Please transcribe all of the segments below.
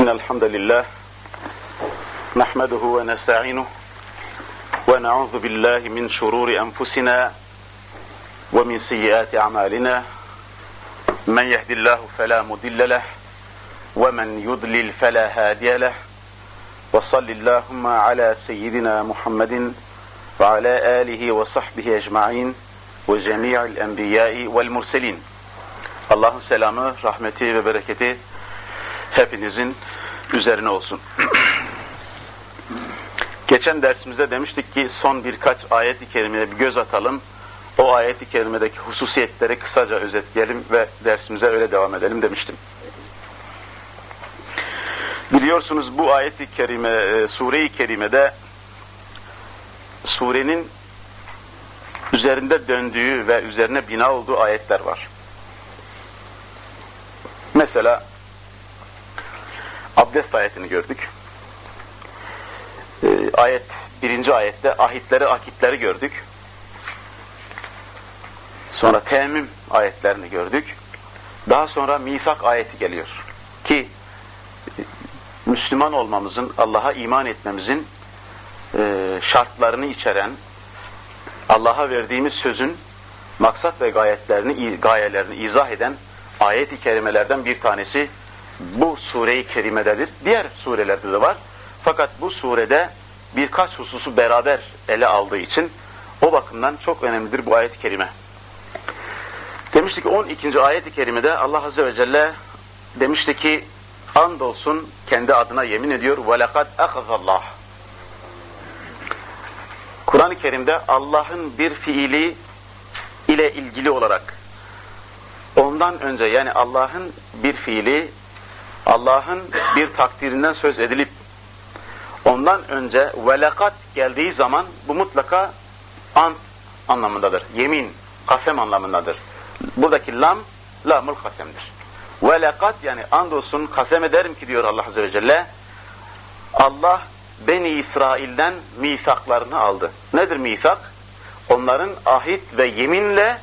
إن الحمد لله نحمده ونستعينه ونعوذ بالله من شرور أنفسنا ومن سيئات أعمالنا. من يهد الله فلا مضل له ومن يضلل فلا هادي له. وصل اللهم على سيدنا محمد وعلى آله وصحبه أجمعين وجميع الأنبياء والمرسلين. Allah'ın selamı, rahmeti ve bereketi hepinizin üzerine olsun. Geçen dersimizde demiştik ki son birkaç ayet-i kerimeye bir göz atalım. O ayet-i kerimedeki hususiyetleri kısaca özetleyelim ve dersimize öyle devam edelim demiştim. Biliyorsunuz bu ayet-i kerime, e, sure-i kerimede surenin üzerinde döndüğü ve üzerine bina olduğu ayetler var. Mesela abdest ayetini gördük. Ee, ayet, birinci ayette ahitleri, akitleri gördük. Sonra temim ayetlerini gördük. Daha sonra misak ayeti geliyor. Ki Müslüman olmamızın, Allah'a iman etmemizin e, şartlarını içeren, Allah'a verdiğimiz sözün maksat ve gayetlerini, gayelerini izah eden ayet-i kerimelerden bir tanesi bu sure-i kerimededir. Diğer surelerde de var. Fakat bu surede birkaç hususu beraber ele aldığı için o bakımdan çok önemlidir bu ayet-i kerime. Demiştik ki 12. ayet-i kerimede Allah Azze ve Celle demişti ki andolsun kendi adına yemin ediyor وَلَقَدْ اَخَذَ اللّٰهِ Kur'an-ı Kerim'de Allah'ın bir fiili ile ilgili olarak ondan önce yani Allah'ın bir fiili Allah'ın bir takdirinden söz edilip ondan önce velakat geldiği zaman bu mutlaka ant anlamındadır. Yemin, kasem anlamındadır. Buradaki lam, lamul kasemdir. Velakat yani andolsun kasem ederim ki diyor Allah Azze ve Celle Allah Beni İsrail'den misaklarını aldı. Nedir misak? Onların ahit ve yeminle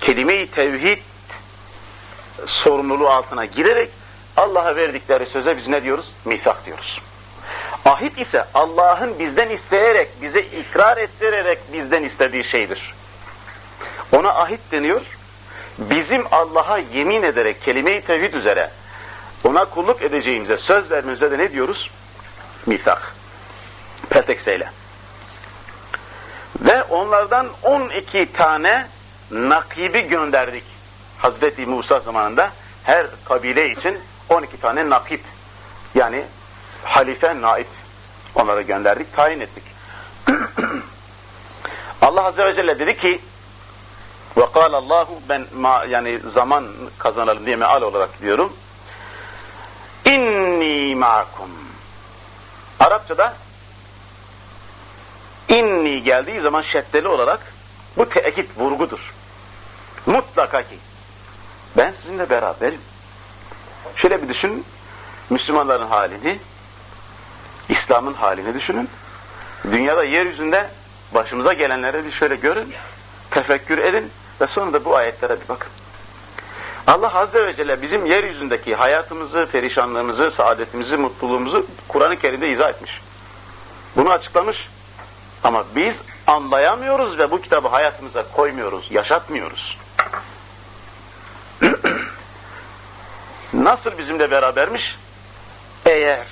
kelime-i tevhid sorumluluğu altına girerek Allah'a verdikleri söze biz ne diyoruz? Misak diyoruz. Ahit ise Allah'ın bizden isteyerek, bize ikrar ettirerek bizden istediği şeydir. Ona ahit deniyor. Bizim Allah'a yemin ederek kelime-i tevhid üzere ona kulluk edeceğimize söz vermemize de ne diyoruz? Misak. Pertekseyle. Ve onlardan 12 tane nakibi gönderdik. Hazreti Musa zamanında her kabile için 12 tane nakip yani halife naip onlara gönderdik, tayin ettik. Allah Azze ve Celle dedi ki ve Allahu ben ma, yani zaman kazanalım diye meal olarak diyorum. İnni ma'kum. Arapçada inni geldiği zaman şeddeli olarak bu tekit vurgudur. Mutlaka ki ben sizinle beraberim. Şöyle bir düşün, Müslümanların halini, İslam'ın halini düşünün. Dünyada yeryüzünde başımıza gelenleri bir şöyle görün, tefekkür edin ve sonra da bu ayetlere bir bakın. Allah Azze ve Celle bizim yeryüzündeki hayatımızı, perişanlığımızı, saadetimizi, mutluluğumuzu Kur'an-ı Kerim'de izah etmiş. Bunu açıklamış. Ama biz anlayamıyoruz ve bu kitabı hayatımıza koymuyoruz, yaşatmıyoruz. Nasıl bizimle berabermiş? Eğer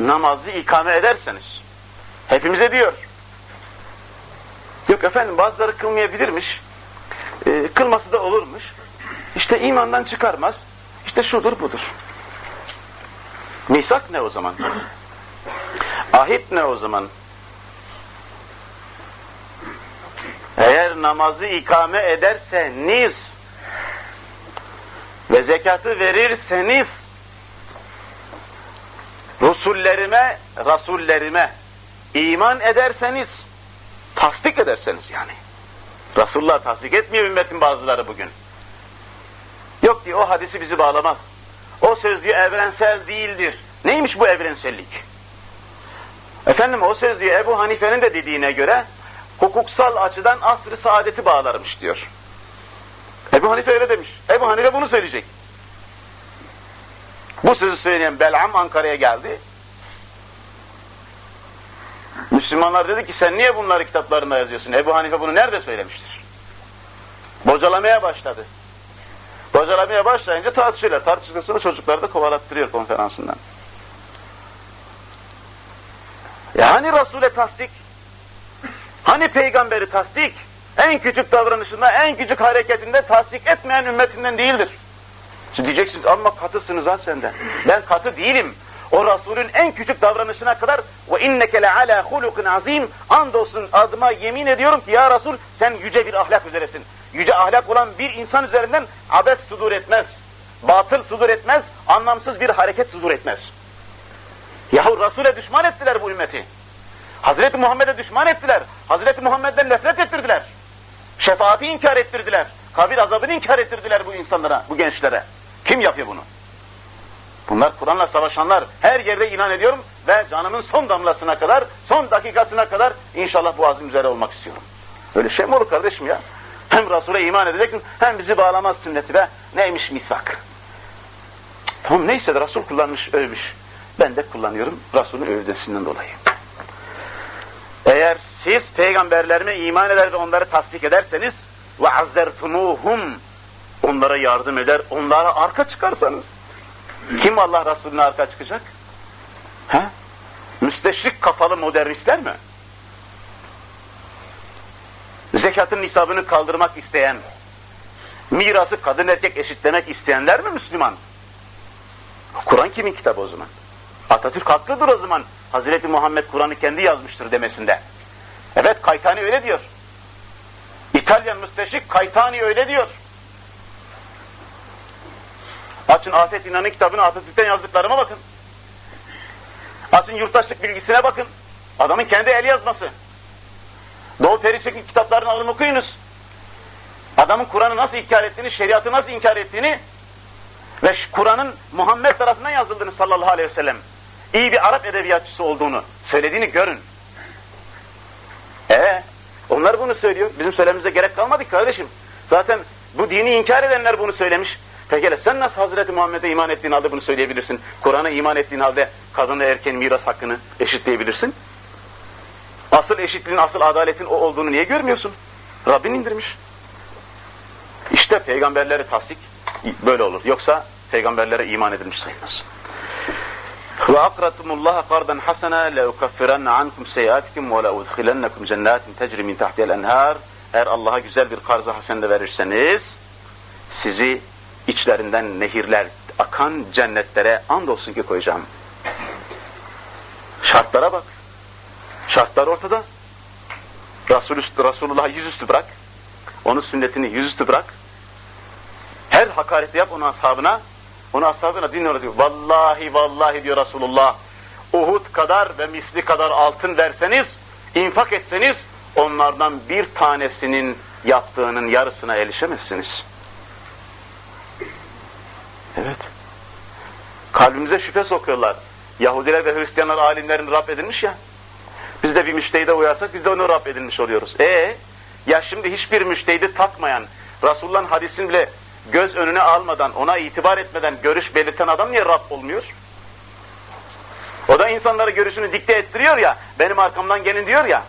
namazı ikame ederseniz, hepimize diyor. Yok efendim bazıları kılmayabilirmiş, e, kılması da olurmuş. İşte imandan çıkarmaz, işte şudur budur. Misak ne o zaman? Ahit ne o zaman? Eğer namazı ikame ederseniz ve zekatı verirseniz Resullerime, Rasullerime iman ederseniz tasdik ederseniz yani. Resulullah tasdik etmiyor ümmetin bazıları bugün. Yok diyor o hadisi bizi bağlamaz. O söz diyor evrensel değildir. Neymiş bu evrensellik? Efendim o söz diyor Ebu Hanife'nin de dediğine göre hukuksal açıdan asr-ı saadeti bağlarmış diyor. Ebu Hanife öyle demiş. Ebu Hanife bunu söyleyecek. Bu sözü söyleyen Bel'am Ankara'ya geldi. Müslümanlar dedi ki sen niye bunları kitaplarında yazıyorsun? Ebu Hanife bunu nerede söylemiştir? Bocalamaya başladı. Bocalamaya başlayınca tartışıyorlar. Tartıştıktan sonra çocukları da kovalattırıyor konferansından. Yani Resul'e tasdik? Hani peygamberi tasdik? En küçük davranışında, en küçük hareketinde tasdik etmeyen ümmetinden değildir. Siz diyeceksiniz ama katısınız ha senden. Ben katı değilim. O Resulün en küçük davranışına kadar ve inneke le hulukun azim andolsun adıma yemin ediyorum ki ya Resul sen yüce bir ahlak üzeresin. Yüce ahlak olan bir insan üzerinden abes sudur etmez. Batıl sudur etmez, anlamsız bir hareket sudur etmez. Yahu Resul'e düşman ettiler bu ümmeti. Hazreti Muhammed'e düşman ettiler. Hazreti Muhammed'den nefret ettirdiler. Şefaati inkar ettirdiler. Kabir azabını inkar ettirdiler bu insanlara, bu gençlere. Kim yapıyor bunu? Bunlar Kur'an'la savaşanlar. Her yerde inan ediyorum ve canımın son damlasına kadar, son dakikasına kadar inşallah bu azim üzere olmak istiyorum. Öyle şey mi olur kardeşim ya? Hem Resul'e iman edeceksin hem bizi bağlamaz sünneti be. Neymiş misak? Tamam neyse de Resul kullanmış, övmüş. Ben de kullanıyorum Resul'ün övdesinden dolayı. Eğer siz peygamberlerime iman eder ve onları tasdik ederseniz ve azzertumuhum onlara yardım eder, onlara arka çıkarsanız kim Allah Resulüne arka çıkacak? Ha? Müsteşrik kafalı modernistler mi? Zekatın nisabını kaldırmak isteyen, mirası kadın erkek eşitlemek isteyenler mi Müslüman? Kur'an kimin kitabı o zaman? Atatürk haklıdır o zaman. Hazreti Muhammed Kur'an'ı kendi yazmıştır demesinde. Evet Kaytani öyle diyor. İtalyan müsteşrik Kaytani öyle diyor. Açın Afet İnan'ın kitabını Atatürk'ten yazdıklarıma bakın. Açın yurttaşlık bilgisine bakın. Adamın kendi el yazması. Doğu Perinçek'in kitaplarını alın okuyunuz. Adamın Kur'an'ı nasıl inkar ettiğini, şeriatı nasıl inkar ettiğini ve Kur'an'ın Muhammed tarafından yazıldığını sallallahu aleyhi ve sellem iyi bir Arap edebiyatçısı olduğunu söylediğini görün. Ee, onlar bunu söylüyor. Bizim söylememize gerek kalmadı kardeşim. Zaten bu dini inkar edenler bunu söylemiş. Pekala sen nasıl Hazreti Muhammed'e iman ettiğin halde bunu söyleyebilirsin? Kur'an'a iman ettiğin halde kadınla erkeğin miras hakkını eşitleyebilirsin? Asıl eşitliğin, asıl adaletin o olduğunu niye görmüyorsun? Rabbin indirmiş. İşte peygamberleri tasdik böyle olur. Yoksa peygamberlere iman edilmiş sayılmaz. Ve akratumullaha kardan hasena le ukaffiranna ankum seyyatikum ve le udkhilennekum cennetin tecri min tahtiyel enhar. Eğer Allah'a güzel bir karzı hasen de verirseniz sizi içlerinden nehirler akan cennetlere andolsun ki koyacağım. Şartlara bak. Şartlar ortada. Resul Resulullah'ı yüzüstü bırak. Onun sünnetini yüzüstü bırak. Her hakareti yap onun ashabına. Onun ashabına dinliyor diyor. Vallahi vallahi diyor Resulullah. Uhud kadar ve misli kadar altın verseniz, infak etseniz onlardan bir tanesinin yaptığının yarısına erişemezsiniz. Evet. Kalbimize şüphe sokuyorlar. Yahudiler ve Hristiyanlar alimlerin Rab edilmiş ya. Biz de bir müştehide uyarsak biz de onu Rab edilmiş oluyoruz. E ya şimdi hiçbir müştehidi takmayan, Resulullah'ın hadisini bile göz önüne almadan, ona itibar etmeden görüş belirten adam niye Rab olmuyor? O da insanlara görüşünü dikte ettiriyor ya, benim arkamdan gelin diyor ya.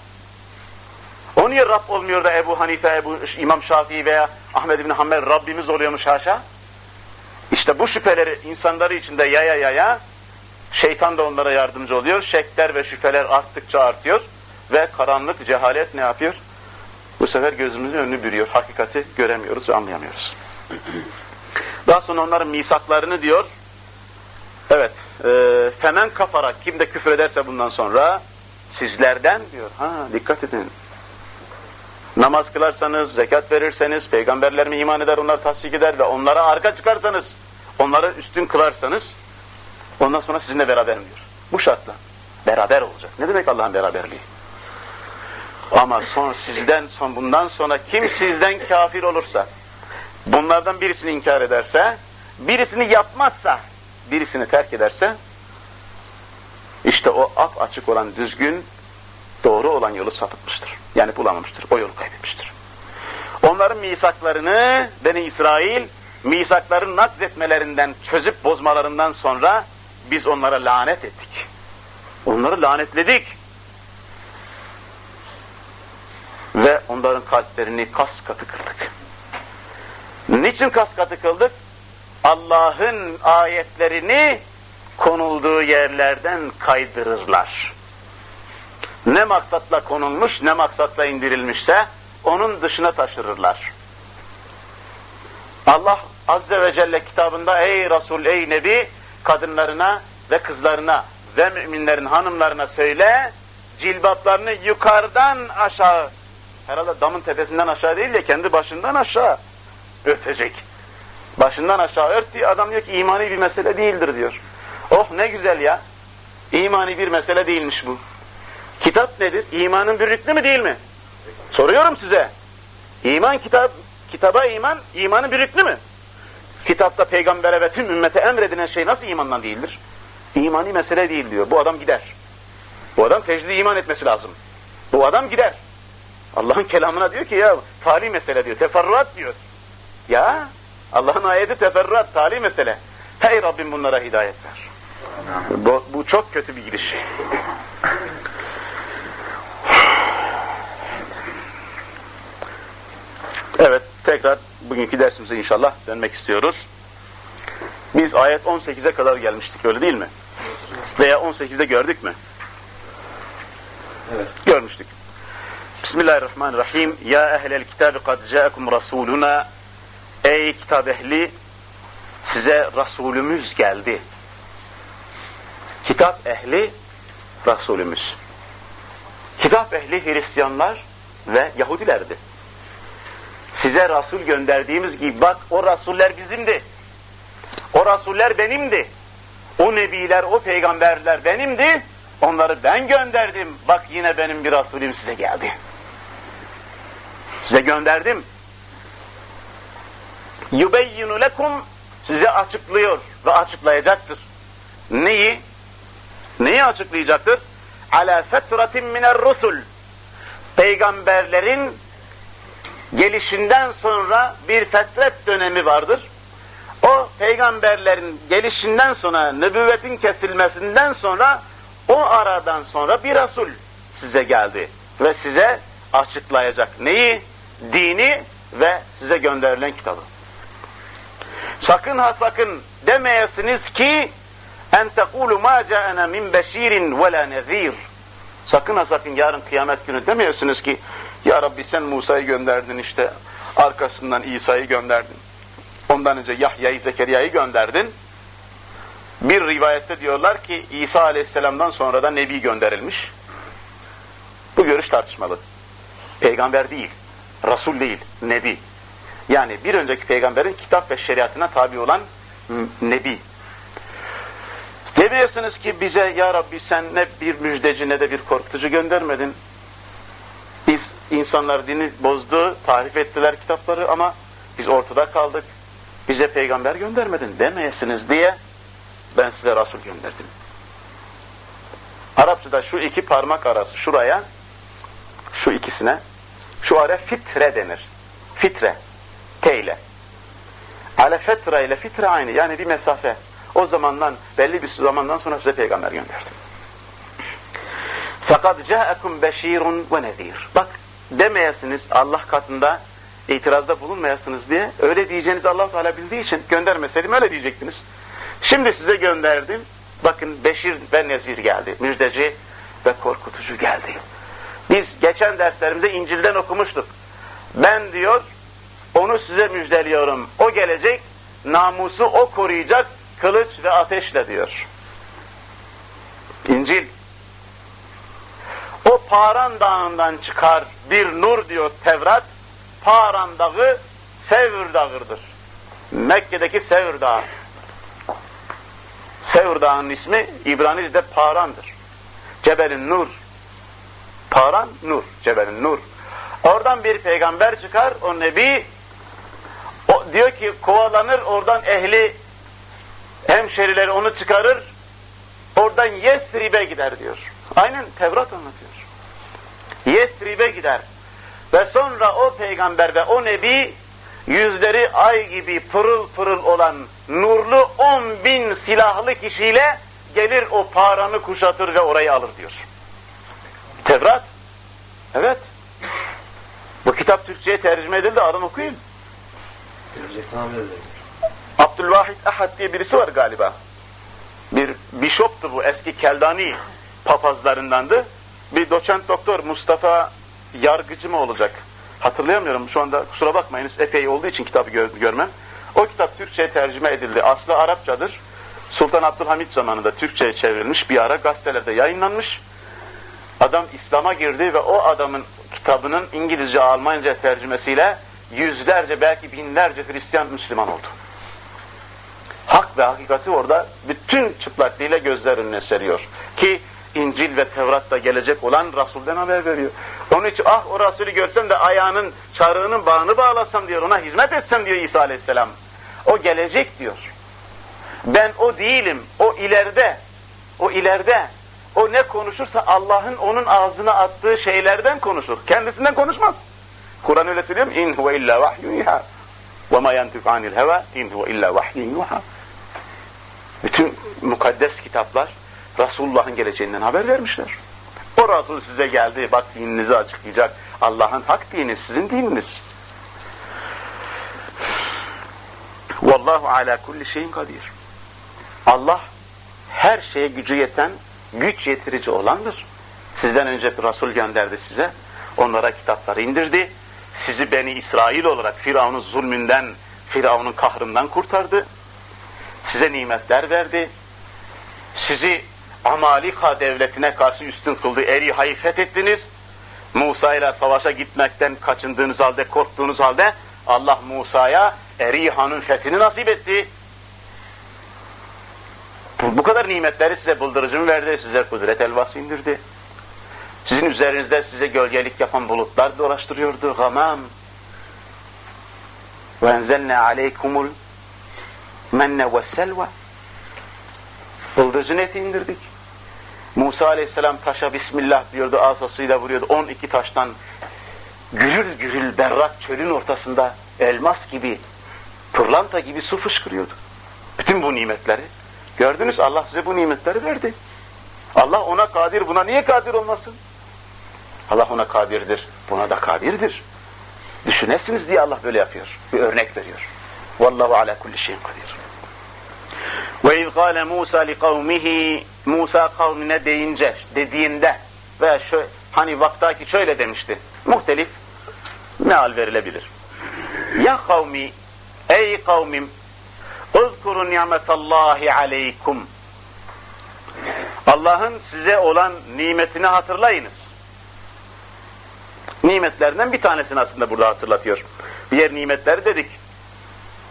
O niye Rab olmuyor da Ebu Hanife, Ebu İmam Şafii veya Ahmed bin Hanbel Rabbimiz oluyormuş haşa? İşte bu şüpheleri insanları içinde yaya yaya, şeytan da onlara yardımcı oluyor. Şekler ve şüpheler arttıkça artıyor ve karanlık, cehalet ne yapıyor? Bu sefer gözümüzün önünü bürüyor. Hakikati göremiyoruz ve anlayamıyoruz. Daha sonra onların misaklarını diyor, evet, e, femen kafara, kim de küfür ederse bundan sonra, sizlerden diyor, ha dikkat edin, namaz kılarsanız, zekat verirseniz, peygamberlerime iman eder, onlar tasdik eder ve onlara arka çıkarsanız, onları üstün kılarsanız, ondan sonra sizinle beraberim diyor. Bu şartla. Beraber olacak. Ne demek Allah'ın beraberliği? Ama son sizden, son bundan sonra kim sizden kafir olursa, bunlardan birisini inkar ederse, birisini yapmazsa, birisini terk ederse, işte o ap açık olan düzgün, doğru olan yolu sapıtmıştır. Yani bulamamıştır, o yolu kaybetmiştir. Onların misaklarını Beni İsrail misakların nakzetmelerinden, çözüp bozmalarından sonra biz onlara lanet ettik. Onları lanetledik. Ve onların kalplerini kas katı kıldık. Niçin kas katı kıldık? Allah'ın ayetlerini konulduğu yerlerden kaydırırlar. Ne maksatla konulmuş, ne maksatla indirilmişse onun dışına taşırırlar. Allah Azze ve Celle kitabında ey Resul, ey Nebi kadınlarına ve kızlarına ve müminlerin hanımlarına söyle cilbaplarını yukarıdan aşağı herhalde damın tepesinden aşağı değil de kendi başından aşağı örtecek. Başından aşağı ört diyor. Adam diyor ki imani bir mesele değildir diyor. Oh ne güzel ya. İmani bir mesele değilmiş bu. Kitap nedir? İmanın bir rüknü mü değil mi? Soruyorum size. İman kitap, kitaba iman, imanın bir rüknü mü? Kitapta peygambere ve tüm ümmete emredilen şey nasıl imandan değildir? İmani mesele değil diyor. Bu adam gider. Bu adam tecrüde iman etmesi lazım. Bu adam gider. Allah'ın kelamına diyor ki ya tali mesele diyor, teferruat diyor. Ya Allah'ın ayeti teferruat, tali mesele. Hey Rabbim bunlara hidayet ver. Bu, bu çok kötü bir giriş. Evet, tekrar bugünkü dersimize inşallah dönmek istiyoruz. Biz ayet 18'e kadar gelmiştik, öyle değil mi? Veya 18'de gördük mü? Evet. Görmüştük. Bismillahirrahmanirrahim. Ya ehlel kitabı kad ca'akum rasuluna. Ey kitap ehli, size Resulümüz geldi. Kitap ehli, Resulümüz. Kitap ehli Hristiyanlar ve Yahudilerdi. Size Resul gönderdiğimiz gibi bak o Rasuller bizimdi. O Rasuller benimdi. O Nebiler, o Peygamberler benimdi. Onları ben gönderdim. Bak yine benim bir Resulüm size geldi. Size gönderdim. Yubeyyinu lekum size açıklıyor ve açıklayacaktır. Neyi? Neyi açıklayacaktır? Ala fetratin miner rusul. Peygamberlerin gelişinden sonra bir fetret dönemi vardır. O peygamberlerin gelişinden sonra, nübüvvetin kesilmesinden sonra o aradan sonra bir Resul size geldi ve size açıklayacak neyi? Dini ve size gönderilen kitabı. Sakın ha sakın demeyesiniz ki en tekulu ma ca'ana min beşirin ve la nezir. Sakın ha sakın yarın kıyamet günü demeyesiniz ki ya Rabbi sen Musa'yı gönderdin işte arkasından İsa'yı gönderdin. Ondan önce Yahya'yı, Zekeriya'yı gönderdin. Bir rivayette diyorlar ki İsa Aleyhisselam'dan sonra da Nebi gönderilmiş. Bu görüş tartışmalı. Peygamber değil, Resul değil, Nebi. Yani bir önceki peygamberin kitap ve şeriatına tabi olan Nebi. Demiyorsunuz ki bize ya Rabbi sen ne bir müjdeci ne de bir korkutucu göndermedin. Biz insanlar dini bozdu, tarif ettiler kitapları ama biz ortada kaldık. Bize peygamber göndermedin demeyesiniz diye ben size Resul gönderdim. Arapçada şu iki parmak arası şuraya, şu ikisine, şu ara fitre denir. Fitre, T ile. Ale fetra ile fitre aynı, yani bir mesafe. O zamandan, belli bir zamandan sonra size peygamber gönderdim. Fakat ca'akum beşirun ve nezir. Bak demeyesiniz Allah katında itirazda bulunmayasınız diye öyle diyeceğiniz Allah Teala bildiği için göndermeseydim öyle diyecektiniz. Şimdi size gönderdim. Bakın Beşir ve Nezir geldi. Müjdeci ve korkutucu geldi. Biz geçen derslerimize İncil'den okumuştuk. Ben diyor onu size müjdeliyorum. O gelecek namusu o koruyacak kılıç ve ateşle diyor. İncil. O Paran Dağı'ndan çıkar bir nur diyor Tevrat. Paran Dağı Sevr Dağı'dır. Mekke'deki Sevr Dağı. Sevr Dağı'nın ismi İbranice'de Paran'dır. Cebelin Nur. Paran, Nur. Cebelin Nur. Oradan bir peygamber çıkar, o nebi o, diyor ki kovalanır, oradan ehli hemşerileri onu çıkarır, oradan Yesrib'e gider diyor. Aynen Tevrat anlatıyor. Yesrib'e gider. Ve sonra o peygamber ve o nebi yüzleri ay gibi pırıl pırıl olan nurlu on bin silahlı kişiyle gelir o paranı kuşatır ve orayı alır diyor. Tevrat. Evet. Bu kitap Türkçe'ye tercüme edildi. Alın okuyun. Abdülvahid Ahad diye birisi var galiba. Bir bişoptu bu. Eski Keldani papazlarındandı. Bir doçent doktor Mustafa Yargıcı mı olacak? Hatırlayamıyorum şu anda kusura bakmayınız epey olduğu için kitabı gör, görmem. O kitap Türkçe'ye tercüme edildi. Aslı Arapçadır. Sultan Abdülhamit zamanında Türkçe'ye çevrilmiş bir ara gazetelerde yayınlanmış. Adam İslam'a girdi ve o adamın kitabının İngilizce, Almanca tercümesiyle yüzlerce belki binlerce Hristiyan Müslüman oldu. Hak ve hakikati orada bütün çıplaklığıyla gözler önüne seriyor. Ki İncil ve Tevrat'ta gelecek olan Rasul'den haber veriyor. Onun için ah o Rasulü görsem de ayağının, çarığının bağını bağlasam diyor, ona hizmet etsem diyor İsa Aleyhisselam. O gelecek diyor. Ben o değilim, o ileride, o ileride, o ne konuşursa Allah'ın onun ağzına attığı şeylerden konuşur. Kendisinden konuşmaz. Kur'an öyle söylüyor mu? İn huve illa vahyun yuha. Ve ma yantiku anil heva in huve illa. Bütün mukaddes kitaplar Resulullah'ın geleceğinden haber vermişler. O Resul size geldi, bak dininizi açıklayacak. Allah'ın hak dini, sizin dininiz. Vallahu ala kulli şeyin kadir. Allah her şeye gücü yeten, güç yetirici olandır. Sizden önce bir Resul gönderdi size. Onlara kitapları indirdi. Sizi Beni İsrail olarak Firavun'un zulmünden, Firavun'un kahrından kurtardı. Size nimetler verdi. Sizi Amalika devletine karşı üstün kıldı. Eriha'yı fethettiniz. Musa ile savaşa gitmekten kaçındığınız halde, korktuğunuz halde Allah Musa'ya Eriha'nın fethini nasip etti. Bu, kadar nimetleri size bıldırıcım verdi, size kudret elvası indirdi. Sizin üzerinizde size gölgelik yapan bulutlar dolaştırıyordu. Gamam. Aleykumul menne ve selva. Bıldırcın eti indirdik. Musa aleyhisselam taşa Bismillah diyordu, asasıyla vuruyordu. 12 taştan gürül gürül berrak çölün ortasında elmas gibi, pırlanta gibi su fışkırıyordu. Bütün bu nimetleri. Gördünüz Allah size bu nimetleri verdi. Allah ona kadir, buna niye kadir olmasın? Allah ona kadirdir, buna da kadirdir. Düşünesiniz diye Allah böyle yapıyor. Bir örnek veriyor. Vallahu ala kulli şeyin kadir. Ve iz kâle Musa li kavmihi Musa kavmine deyince, dediğinde veya şöyle, hani vaktaki şöyle demişti. Muhtelif meal verilebilir. Ya kavmi, ey kavmim, اذkuru ni'metallahi aleykum. Allah'ın size olan nimetini hatırlayınız Nimetlerinden bir tanesini aslında burada hatırlatıyor. Diğer nimetleri dedik.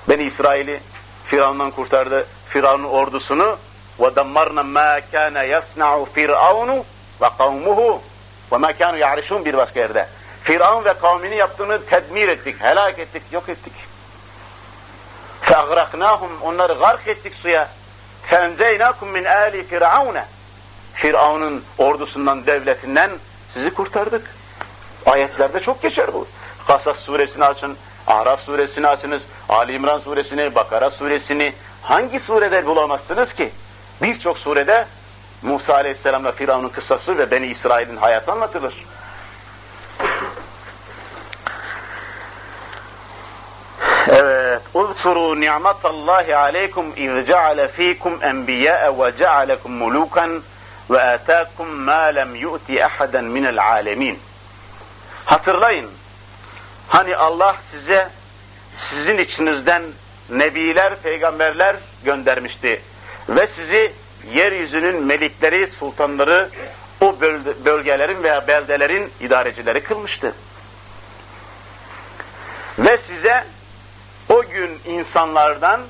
Beni İsrail'i Firavun'dan kurtardı. Firavun'un ordusunu وَدَمَّرْنَا مَا كَانَ يَصْنَعُ فِرْعَوْنُ وَقَوْمُهُ وَمَا كَانُوا يَعْرِشُونَ bir başka yerde. Firavun ve kavmini yaptığını tedmir ettik, helak ettik, yok ettik. فَاغْرَقْنَاهُمْ Onları gark ettik suya. فَاَنْجَيْنَاكُمْ مِنْ آلِ فِرْعَوْنَ Firavun'un ordusundan, devletinden sizi kurtardık. Ayetlerde çok geçer bu. Kasas suresini açın, Araf suresini açınız, Ali İmran suresini, Bakara suresini hangi surede bulamazsınız ki? Birçok surede Musa aleyhisselamla Firavun'un kıssası ve Beni İsrail'in hayatı anlatılır. Evet. Uzkuru ni'matallahi aleykum iz ceale fikum enbiya'a ve cealekum mulukan ve ataakum ma lem yu'ti ahadan minel alemin. Hatırlayın. Hani Allah size sizin içinizden nebiler, peygamberler göndermişti. Ve sizi yeryüzünün melikleri, sultanları, o bölgelerin veya beldelerin idarecileri kılmıştı. Ve size o gün insanlardan,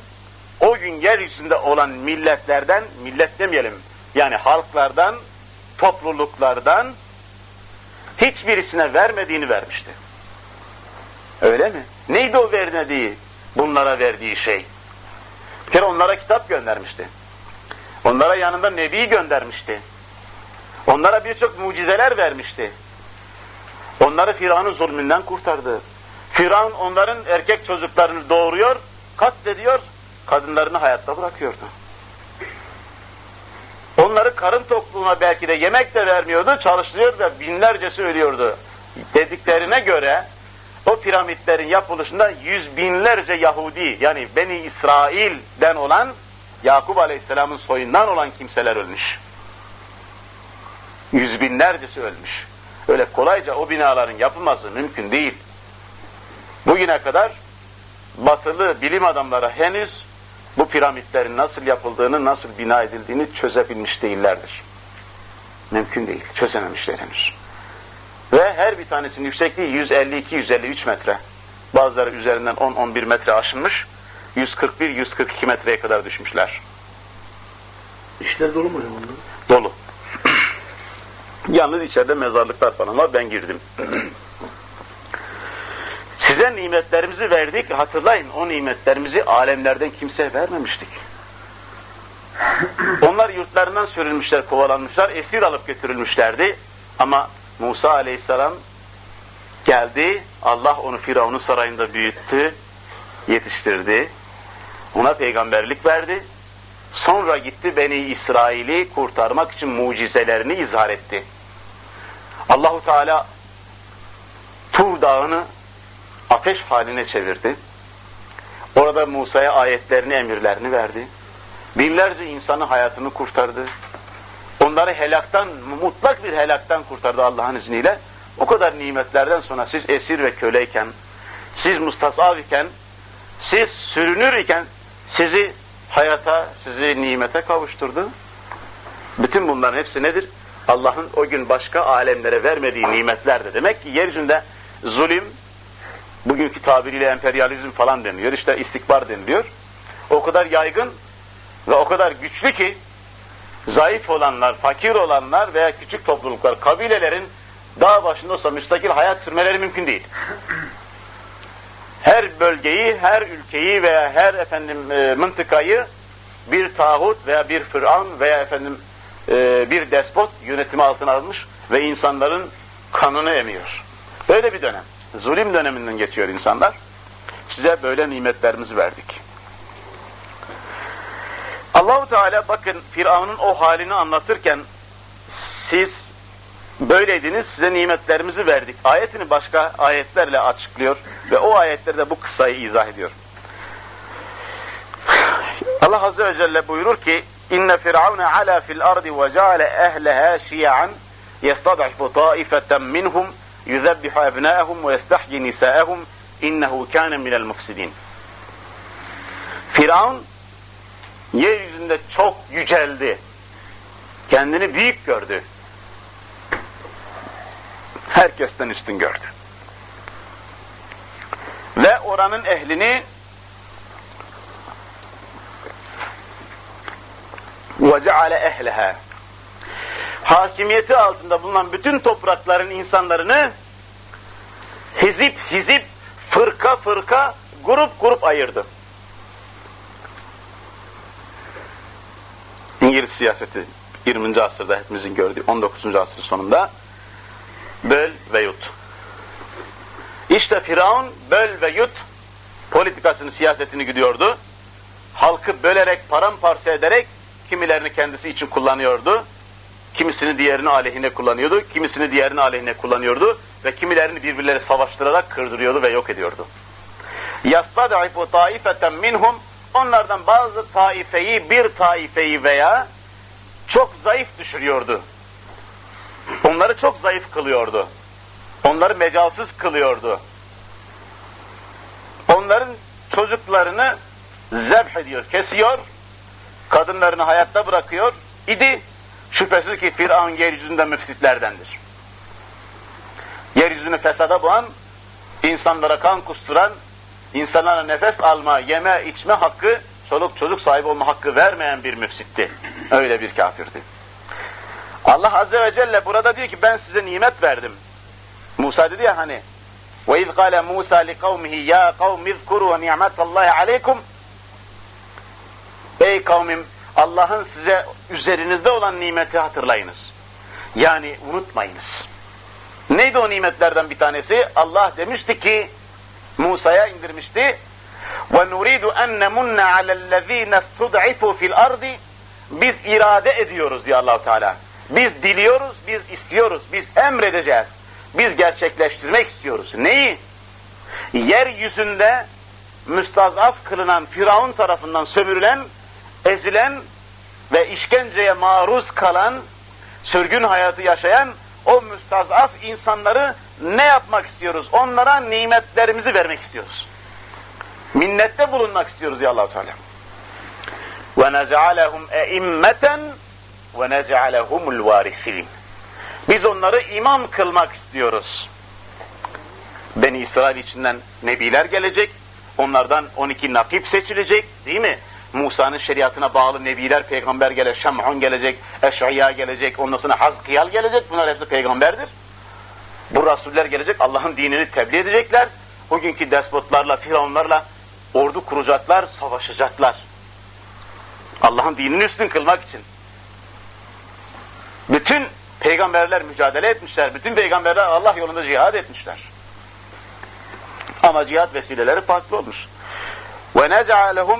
o gün yeryüzünde olan milletlerden, millet demeyelim, yani halklardan, topluluklardan hiçbirisine vermediğini vermişti. Öyle mi? Neydi o vermediği? Bunlara verdiği şey. Bir kere onlara kitap göndermişti. Onlara yanında Nebi göndermişti. Onlara birçok mucizeler vermişti. Onları Firavun'un zulmünden kurtardı. Firavun onların erkek çocuklarını doğuruyor, katlediyor, kadınlarını hayatta bırakıyordu. Onları karın tokluğuna belki de yemek de vermiyordu, çalıştırıyor ve binlercesi ölüyordu. Dediklerine göre o piramitlerin yapılışında yüz binlerce Yahudi yani Beni İsrail'den olan Yakup Aleyhisselam'ın soyundan olan kimseler ölmüş. Yüz binlercesi ölmüş. Öyle kolayca o binaların yapılması mümkün değil. Bugüne kadar batılı bilim adamları henüz bu piramitlerin nasıl yapıldığını, nasıl bina edildiğini çözebilmiş değillerdir. Mümkün değil, çözememişler henüz. Ve her bir tanesinin yüksekliği 152-153 metre. Bazıları üzerinden 10-11 metre aşınmış, 141-142 metreye kadar düşmüşler. İşler dolu mu Dolu. Yalnız içeride mezarlıklar falan var, ben girdim. Size nimetlerimizi verdik, hatırlayın o nimetlerimizi alemlerden kimseye vermemiştik. Onlar yurtlarından sürülmüşler, kovalanmışlar, esir alıp götürülmüşlerdi. Ama Musa aleyhisselam geldi, Allah onu Firavun'un sarayında büyüttü, yetiştirdi. Ona peygamberlik verdi. Sonra gitti Beni İsrail'i kurtarmak için mucizelerini izhar etti. Allahu Teala Tur Dağı'nı ateş haline çevirdi. Orada Musa'ya ayetlerini, emirlerini verdi. Binlerce insanı hayatını kurtardı. Onları helaktan, mutlak bir helaktan kurtardı Allah'ın izniyle. O kadar nimetlerden sonra siz esir ve köleyken, siz mustasaf iken, siz sürünür iken sizi hayata, sizi nimete kavuşturdu. Bütün bunların hepsi nedir? Allah'ın o gün başka alemlere vermediği nimetlerdi. Demek ki yeryüzünde zulüm, bugünkü tabiriyle emperyalizm falan deniliyor, işte istikbar deniliyor. O kadar yaygın ve o kadar güçlü ki zayıf olanlar, fakir olanlar veya küçük topluluklar, kabilelerin dağ başında olsa müstakil hayat sürmeleri mümkün değil. Her bölgeyi, her ülkeyi veya her efendim e, mıntıkayı bir tağut veya bir fıran veya efendim e, bir despot yönetimi altına almış ve insanların kanını emiyor. Böyle bir dönem. Zulüm döneminden geçiyor insanlar. Size böyle nimetlerimizi verdik. Allahu Teala bakın Firavun'un o halini anlatırken siz böyleydiniz size nimetlerimizi verdik. Ayetini başka ayetlerle açıklıyor ve o ayetlerde bu kıssayı izah ediyor. Allah Azze ve Celle buyurur ki İnne firavune ala fil ardi ve ceale ehleha şi'an yestad'ifu taifeten minhum yuzebbihu ebnâehum ve yestahyi nisâehum innehu kâne minel mufsidin. Firavun yeryüzünde çok yüceldi. Kendini büyük gördü. Herkesten üstün gördü. Ve oranın ehlini وَجَعَلَ اَهْلَهَا Hakimiyeti altında bulunan bütün toprakların insanlarını hizip hizip, fırka fırka, grup grup ayırdı. İngiliz siyaseti 20. asırda hepimizin gördüğü 19. asır sonunda böl ve yut. İşte Firavun böl ve yut politikasını, siyasetini gidiyordu. Halkı bölerek, paramparça ederek kimilerini kendisi için kullanıyordu. Kimisini diğerini aleyhine kullanıyordu, kimisini diğerini aleyhine kullanıyordu ve kimilerini birbirleri savaştırarak kırdırıyordu ve yok ediyordu. يَسْتَدْعِفُ طَائِفَةً minhum Onlardan bazı taifeyi, bir taifeyi veya çok zayıf düşürüyordu. Onları çok zayıf kılıyordu. Onları mecalsız kılıyordu. Onların çocuklarını zebh ediyor, kesiyor, kadınlarını hayatta bırakıyor idi. Şüphesiz ki Firavun yeryüzünde müfsitlerdendir. Yeryüzünü fesada boğan, insanlara kan kusturan, insanlara nefes alma, yeme, içme hakkı, çoluk çocuk sahibi olma hakkı vermeyen bir müfsitti. Öyle bir kafirdi. Allah Azze ve Celle burada diyor ki ben size nimet verdim. Musa dedi ya hani وَاِذْ قَالَ مُوسَى لِقَوْمِهِ يَا قَوْمِ اذْكُرُوا نِعْمَةَ اللّٰهِ عَلَيْكُمْ Ey kavmim Allah'ın size üzerinizde olan nimeti hatırlayınız. Yani unutmayınız. Neydi o nimetlerden bir tanesi? Allah demişti ki Musa'ya indirmişti. Ve nuridu en nemunna alellezine istud'ifu fil ardi biz irade ediyoruz diyor Allahu Teala. Biz diliyoruz, biz istiyoruz, biz emredeceğiz. Biz gerçekleştirmek istiyoruz. Neyi? Yeryüzünde müstazaf kılınan Firavun tarafından sömürülen, ezilen ve işkenceye maruz kalan, sürgün hayatı yaşayan o müstazaf insanları ne yapmak istiyoruz? Onlara nimetlerimizi vermek istiyoruz. Minnette bulunmak istiyoruz ya Allah Teala. E'immeten ve nec'alehumul varisin. Biz onları imam kılmak istiyoruz. Beni İsrail içinden nebiler gelecek. Onlardan 12 nakip seçilecek, değil mi? Musa'nın şeriatına bağlı nebiler, peygamber gelecek, Şam'un gelecek, Eş'ya gelecek, ondan sonra Hazkiyal gelecek. Bunlar hepsi peygamberdir. Bu rasuller gelecek, Allah'ın dinini tebliğ edecekler. O despotlarla, firavunlarla ordu kuracaklar, savaşacaklar. Allah'ın dinini üstün kılmak için. Bütün peygamberler mücadele etmişler. Bütün peygamberler Allah yolunda cihad etmişler. Ama cihat vesileleri farklı olmuş.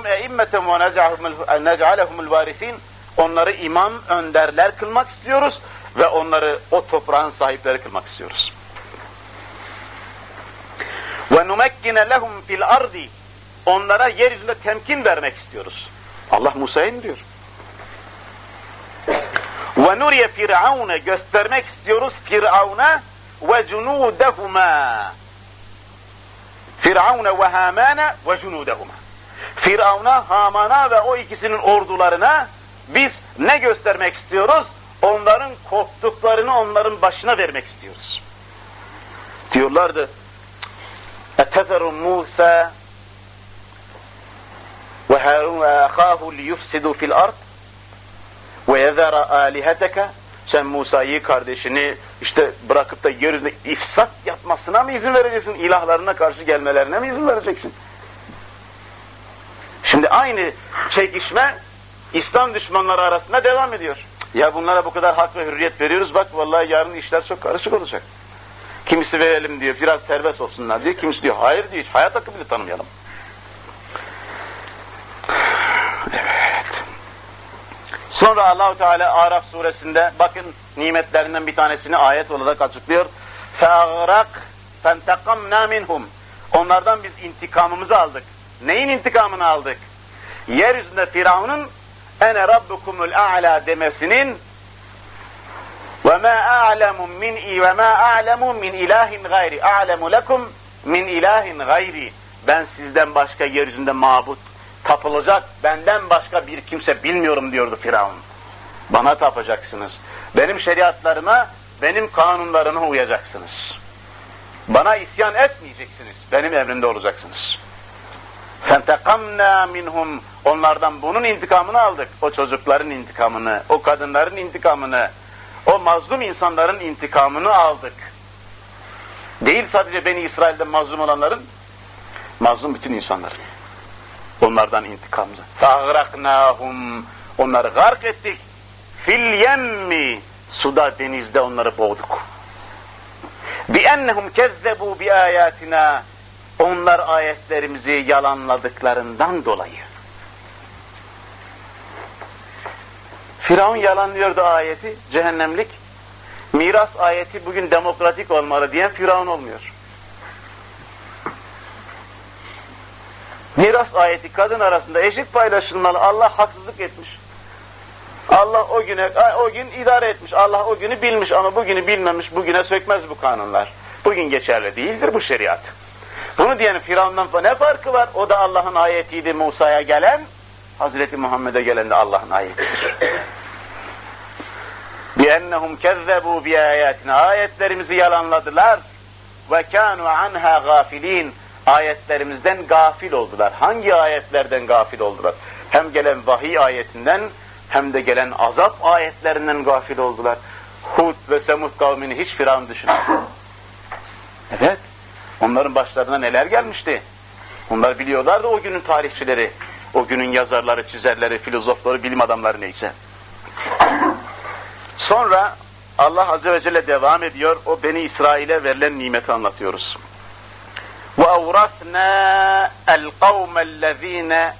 E'immeten ve nec'alehumul varisin. Onları imam, önderler kılmak istiyoruz ve onları o toprağın sahipleri kılmak istiyoruz. Numekkine lehum fil ardi. Onlara yeryüzünde temkin vermek istiyoruz. Allah Musa'ya diyor. Nuriye firavune göstermek istiyoruz firavuna cunudehuma. Firavune ve Hamane ve cunudehuma. Firavun'a, Haman'a ve o ikisinin ordularına biz ne göstermek istiyoruz? Onların korktuklarını onların başına vermek istiyoruz. Diyorlardı. Eteferu Musa ve Harun ve ahahu liyufsidu fil ard ve yezara aliheteke sen Musa'yı kardeşini işte bırakıp da yeryüzünde ifsat yapmasına mı izin vereceksin? İlahlarına karşı gelmelerine mi izin vereceksin? Şimdi aynı çekişme İslam düşmanları arasında devam ediyor. Ya bunlara bu kadar hak ve hürriyet veriyoruz bak vallahi yarın işler çok karışık olacak. Kimisi verelim diyor biraz serbest olsunlar diyor. Kimisi diyor hayır diyor hiç hayat hakkı bile tanımayalım. Evet. Sonra Allahu Teala Araf suresinde bakın nimetlerinden bir tanesini ayet olarak açıklıyor. فَاغْرَقْ فَانْتَقَمْنَا مِنْهُمْ Onlardan biz intikamımızı aldık. Neyin intikamını aldık? Yeryüzünde Firavun'un ene rabbukumul a'la demesinin ve ma a'lemu min ve ma a'lemu min ilahin gayri a'lemu lekum min ilahin gayri ben sizden başka yeryüzünde mabut tapılacak benden başka bir kimse bilmiyorum diyordu Firavun. Bana tapacaksınız. Benim şeriatlarıma, benim kanunlarıma uyacaksınız. Bana isyan etmeyeceksiniz. Benim emrimde olacaksınız. فَانْتَقَمْنَا minhum Onlardan bunun intikamını aldık. O çocukların intikamını, o kadınların intikamını, o mazlum insanların intikamını aldık. Değil sadece Beni İsrail'de mazlum olanların, mazlum bütün insanların. Onlardan intikamını. فَاغْرَقْنَاهُمْ Onları gark ettik. Fil yemmi Suda, denizde onları boğduk. بِأَنَّهُمْ كَذَّبُوا بِآيَاتِنَا onlar ayetlerimizi yalanladıklarından dolayı. Firavun yalanlıyordu ayeti, cehennemlik. Miras ayeti bugün demokratik olmalı diyen Firavun olmuyor. Miras ayeti kadın arasında eşit paylaşılmalı. Allah haksızlık etmiş. Allah o güne o gün idare etmiş. Allah o günü bilmiş ama bugünü bilmemiş. Bugüne sökmez bu kanunlar. Bugün geçerli değildir bu şeriat. Bunu diyen Firavun'dan ne farkı var? O da Allah'ın ayetiydi Musa'ya gelen, Hazreti Muhammed'e gelen de Allah'ın ayetidir. بِاَنَّهُمْ كَذَّبُوا بِآيَاتِنَا Ayetlerimizi yalanladılar. وَكَانُوا عَنْهَا غَافِل۪ينَ Ayetlerimizden gafil oldular. Hangi ayetlerden gafil oldular? Hem gelen vahiy ayetinden hem de gelen azap ayetlerinden gafil oldular. Hud ve Semud kavmini hiç Firavun düşünmez. Evet. Onların başlarına neler gelmişti? Onlar biliyorlardı o günün tarihçileri, o günün yazarları, çizerleri, filozofları, bilim adamları neyse. Sonra Allah Azze ve Celle devam ediyor, o Beni İsrail'e verilen nimeti anlatıyoruz. وَاَوْرَثْنَا الْقَوْمَ الَّذ۪ينَ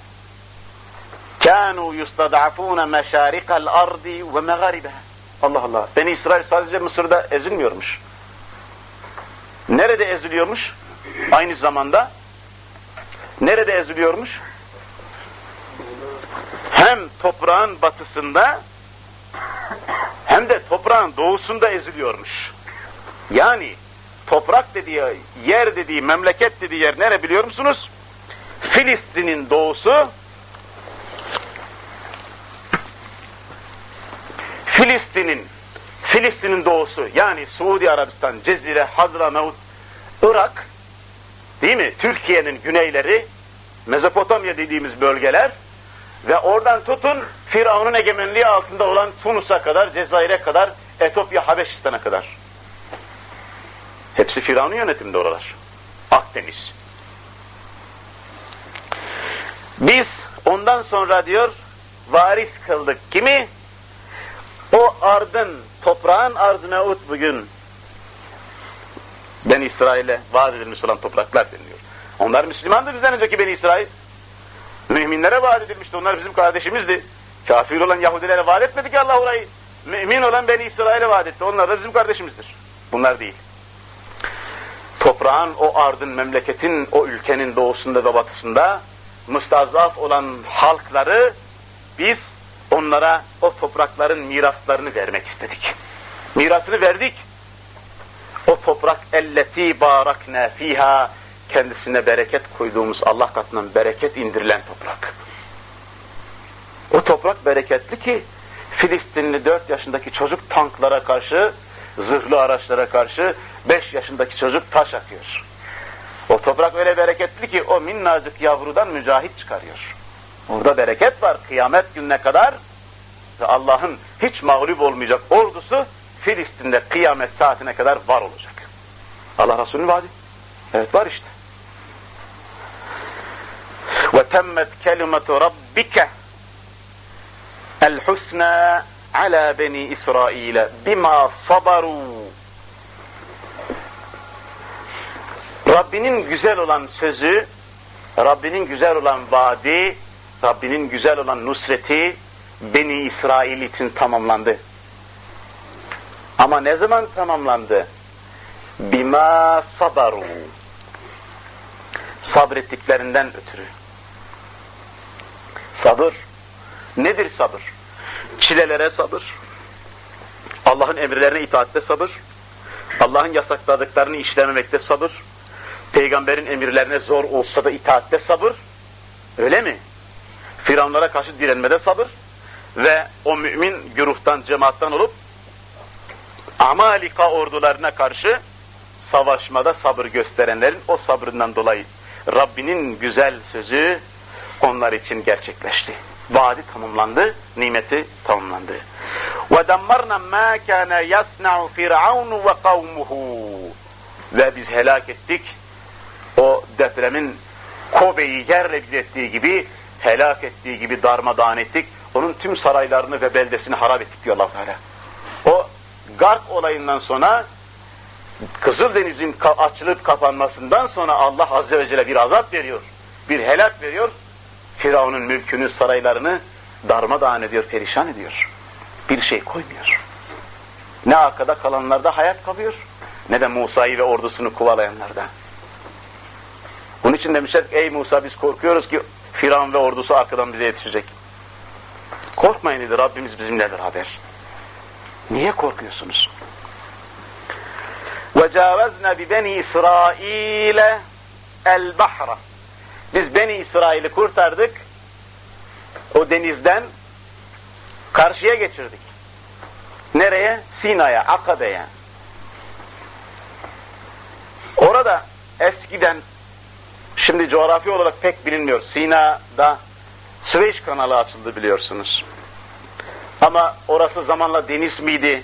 كَانُوا يُسْتَضْعَفُونَ مَشَارِقَ الْأَرْضِ وَمَغَارِبَهَا Allah Allah. Beni İsrail sadece Mısır'da ezilmiyormuş. Nerede eziliyormuş? Aynı zamanda nerede eziliyormuş? Hem toprağın batısında hem de toprağın doğusunda eziliyormuş. Yani toprak dediği, yer dediği, memleket dediği yer nere biliyor musunuz? Filistin'in doğusu Filistin'in Filistin'in doğusu yani Suudi Arabistan, Cezire, Hadramavut, Irak değil mi? Türkiye'nin güneyleri Mezopotamya dediğimiz bölgeler ve oradan tutun Firavun'un egemenliği altında olan Tunus'a kadar, Cezayir'e kadar, Etopya, Habeşistan'a kadar. Hepsi Firavun'un yönetiminde oralar. Akdeniz. Biz ondan sonra diyor varis kıldık kimi? O ardın, toprağın arz meut bugün Ben İsrail'e vaat edilmiş olan topraklar deniliyor. Onlar Müslümandı bizden önceki Beni İsrail. Müminlere vaat edilmişti. Onlar bizim kardeşimizdi. Kafir olan Yahudilere vaat etmedi ki Allah orayı. Mümin olan Beni İsrail'e vaat etti. Onlar da bizim kardeşimizdir. Bunlar değil. Toprağın, o ardın, memleketin, o ülkenin doğusunda ve batısında müstazaf olan halkları biz onlara o toprakların miraslarını vermek istedik. Mirasını verdik. O toprak elleti barakne fiha kendisine bereket koyduğumuz Allah katından bereket indirilen toprak. O toprak bereketli ki Filistinli 4 yaşındaki çocuk tanklara karşı, zırhlı araçlara karşı 5 yaşındaki çocuk taş atıyor. O toprak öyle bereketli ki o minnacık yavrudan mücahit çıkarıyor. Orada bereket var kıyamet gününe kadar ve Allah'ın hiç mağlup olmayacak ordusu Filistin'de kıyamet saatine kadar var olacak. Allah Resulü'nün vaadi. Evet var işte. Ve temmet kelimetu rabbike el husna ala beni İsrail'e bima sabaru Rabbinin güzel olan sözü Rabbinin güzel olan vaadi Rabbinin güzel olan nusreti Beni İsrail için tamamlandı. Ama ne zaman tamamlandı? Bima sabaru. Sabrettiklerinden ötürü. Sabır. Nedir sabır? Çilelere sabır. Allah'ın emirlerine itaatte sabır. Allah'ın yasakladıklarını işlememekte sabır. Peygamberin emirlerine zor olsa da itaatte sabır. Öyle mi? Firavunlara karşı direnmede sabır. Ve o mümin güruhtan, cemaattan olup Amalika ordularına karşı savaşmada sabır gösterenlerin o sabrından dolayı Rabbinin güzel sözü onlar için gerçekleşti. Vaadi tamamlandı, nimeti tamamlandı. وَدَمَّرْنَا مَا كَانَ يَصْنَعُ فِرْعَوْنُ وَقَوْمُهُ Ve biz helak ettik. O depremin Kobe'yi yerle bir ettiği gibi, helak ettiği gibi darmadağın ettik. Onun tüm saraylarını ve beldesini harap ettik diyor allah Teala. O Garp olayından sonra Kızıldeniz'in açılıp kapanmasından sonra Allah Azze ve Celle bir azap veriyor. Bir helak veriyor. Firavun'un mülkünü, saraylarını darmadağın ediyor, perişan ediyor. Bir şey koymuyor. Ne arkada kalanlarda hayat kalıyor, ne de Musa'yı ve ordusunu kovalayanlarda. Bunun için demişler ey Musa biz korkuyoruz ki Firavun ve ordusu arkadan bize yetişecek. Korkmayın dedi Rabbimiz bizimle beraber. Niye korkuyorsunuz? وَجَاوَزْنَا بِبَنِي İsrail'e el-bahra. Biz Beni İsrail'i kurtardık. O denizden karşıya geçirdik. Nereye? Sina'ya, Akabe'ye. Orada eskiden, şimdi coğrafi olarak pek bilinmiyor. Sina'da Süveyş kanalı açıldı biliyorsunuz. Ama orası zamanla deniz miydi,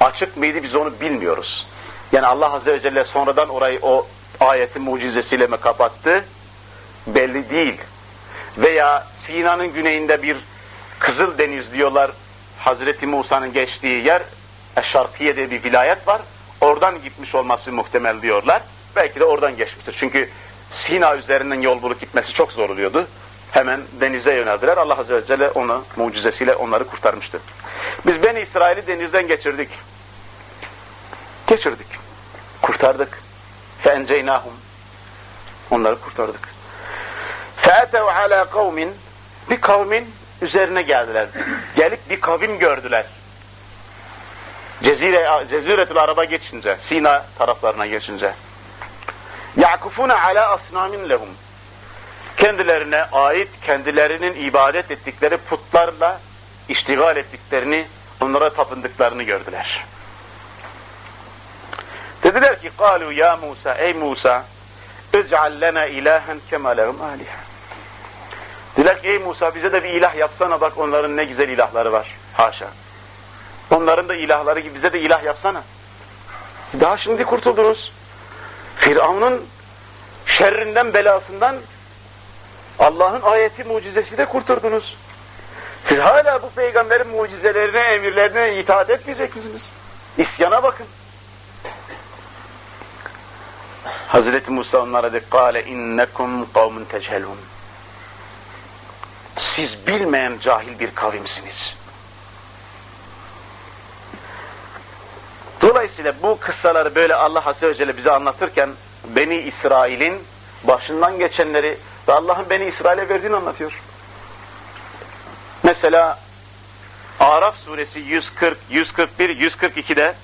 açık mıydı biz onu bilmiyoruz. Yani Allah Azze ve Celle sonradan orayı o ayetin mucizesiyle mi kapattı? Belli değil. Veya Sina'nın güneyinde bir Kızıl Deniz diyorlar. Hazreti Musa'nın geçtiği yer Eşşarkiye diye bir vilayet var. Oradan gitmiş olması muhtemel diyorlar. belki de oradan geçmiştir. Çünkü Sina üzerinden yol bulup gitmesi çok zor oluyordu. Hemen denize yöneldiler. Allah Azze ve Celle onu mucizesiyle onları kurtarmıştı. Biz Beni İsrail'i denizden geçirdik. Geçirdik. Kurtardık. فَاَنْجَيْنَاهُمْ Onları kurtardık. فَاَتَوْ عَلَى قَوْمٍ Bir kavmin üzerine geldiler. Gelip bir kavim gördüler. Cezire, Ceziretül Arab'a geçince, Sina taraflarına geçince. يَعْكُفُونَ عَلَى أَصْنَامٍ لَهُمْ Kendilerine ait, kendilerinin ibadet ettikleri putlarla iştigal ettiklerini, onlara tapındıklarını gördüler. Dediler ki, قَالُوا ya Musa, ey Musa, اِجْعَلْ لَنَا اِلَٰهًا كَمَا لَهُمْ آلِهًا Dediler ki, ey Musa bize de bir ilah yapsana bak onların ne güzel ilahları var. Haşa. Onların da ilahları gibi bize de ilah yapsana. Daha şimdi kurtuldunuz. Firavun'un şerrinden, belasından Allah'ın ayeti, mucizesiyle kurtuldunuz. Siz hala bu peygamberin mucizelerine, emirlerine itaat etmeyecek misiniz? İsyana bakın. Hazreti Musa onlara de kâle innekum kavmun tecelun. Siz bilmeyen cahil bir kavimsiniz. Dolayısıyla bu kıssaları böyle Allah Azze ve Celle bize anlatırken Beni İsrail'in başından geçenleri ve Allah'ın Beni İsrail'e verdiğini anlatıyor. Mesela Araf suresi 140, 141, 142'de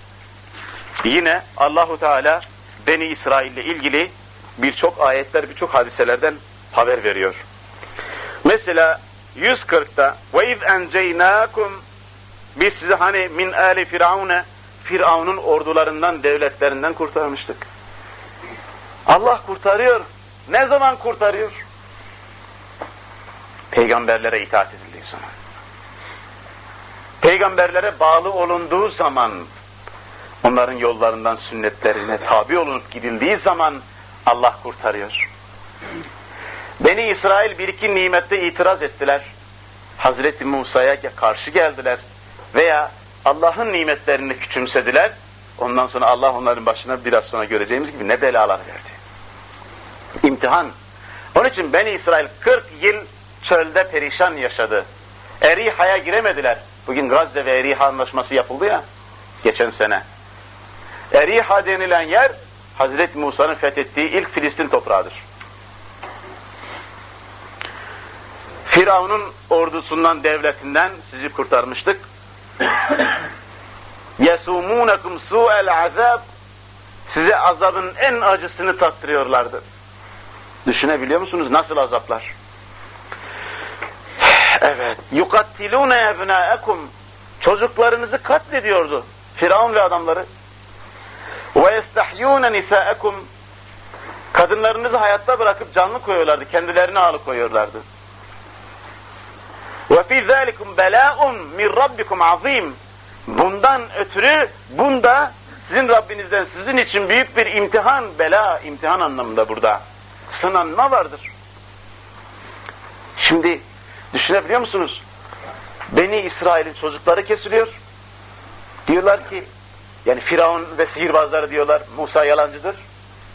yine Allahu Teala Beni İsrail ile ilgili birçok ayetler, birçok hadiselerden haber veriyor. Mesela 140'ta ve iz enceynakum biz sizi hani min ali firavune Firavun'un ordularından, devletlerinden kurtarmıştık. Allah kurtarıyor. Ne zaman kurtarıyor? Peygamberlere itaat edildiği zaman. Peygamberlere bağlı olunduğu zaman, onların yollarından, sünnetlerine tabi olunup gidildiği zaman Allah kurtarıyor. Beni İsrail bir iki nimette itiraz ettiler. Hazreti Musa'ya karşı geldiler. Veya Allah'ın nimetlerini küçümsediler. Ondan sonra Allah onların başına biraz sonra göreceğimiz gibi ne belalar verdi. İmtihan. Onun için Beni İsrail 40 yıl çölde perişan yaşadı. Eriha'ya giremediler. Bugün Gazze ve Eriha anlaşması yapıldı ya geçen sene. Eriha denilen yer Hazreti Musa'nın fethettiği ilk Filistin toprağıdır. Firavun'un ordusundan, devletinden sizi kurtarmıştık. يَسُومُونَكُمْ سُوءَ الْعَذَابِ Size azabın en acısını tattırıyorlardı. Düşünebiliyor musunuz? Nasıl azaplar? Evet. يُقَتِّلُونَ اَبْنَاءَكُمْ Çocuklarınızı katlediyordu. Firavun ve adamları. وَيَسْتَحْيُونَ نِسَاءَكُمْ Kadınlarınızı hayatta bırakıp canlı koyuyorlardı. Kendilerini Ve fi zalikum bela'un min rabbikum azim. Bundan ötürü bunda sizin Rabbinizden sizin için büyük bir imtihan, bela, imtihan anlamında burada. Sınanma vardır. Şimdi düşünebiliyor musunuz? Beni İsrail'in çocukları kesiliyor. Diyorlar ki, yani Firavun ve sihirbazları diyorlar, Musa yalancıdır,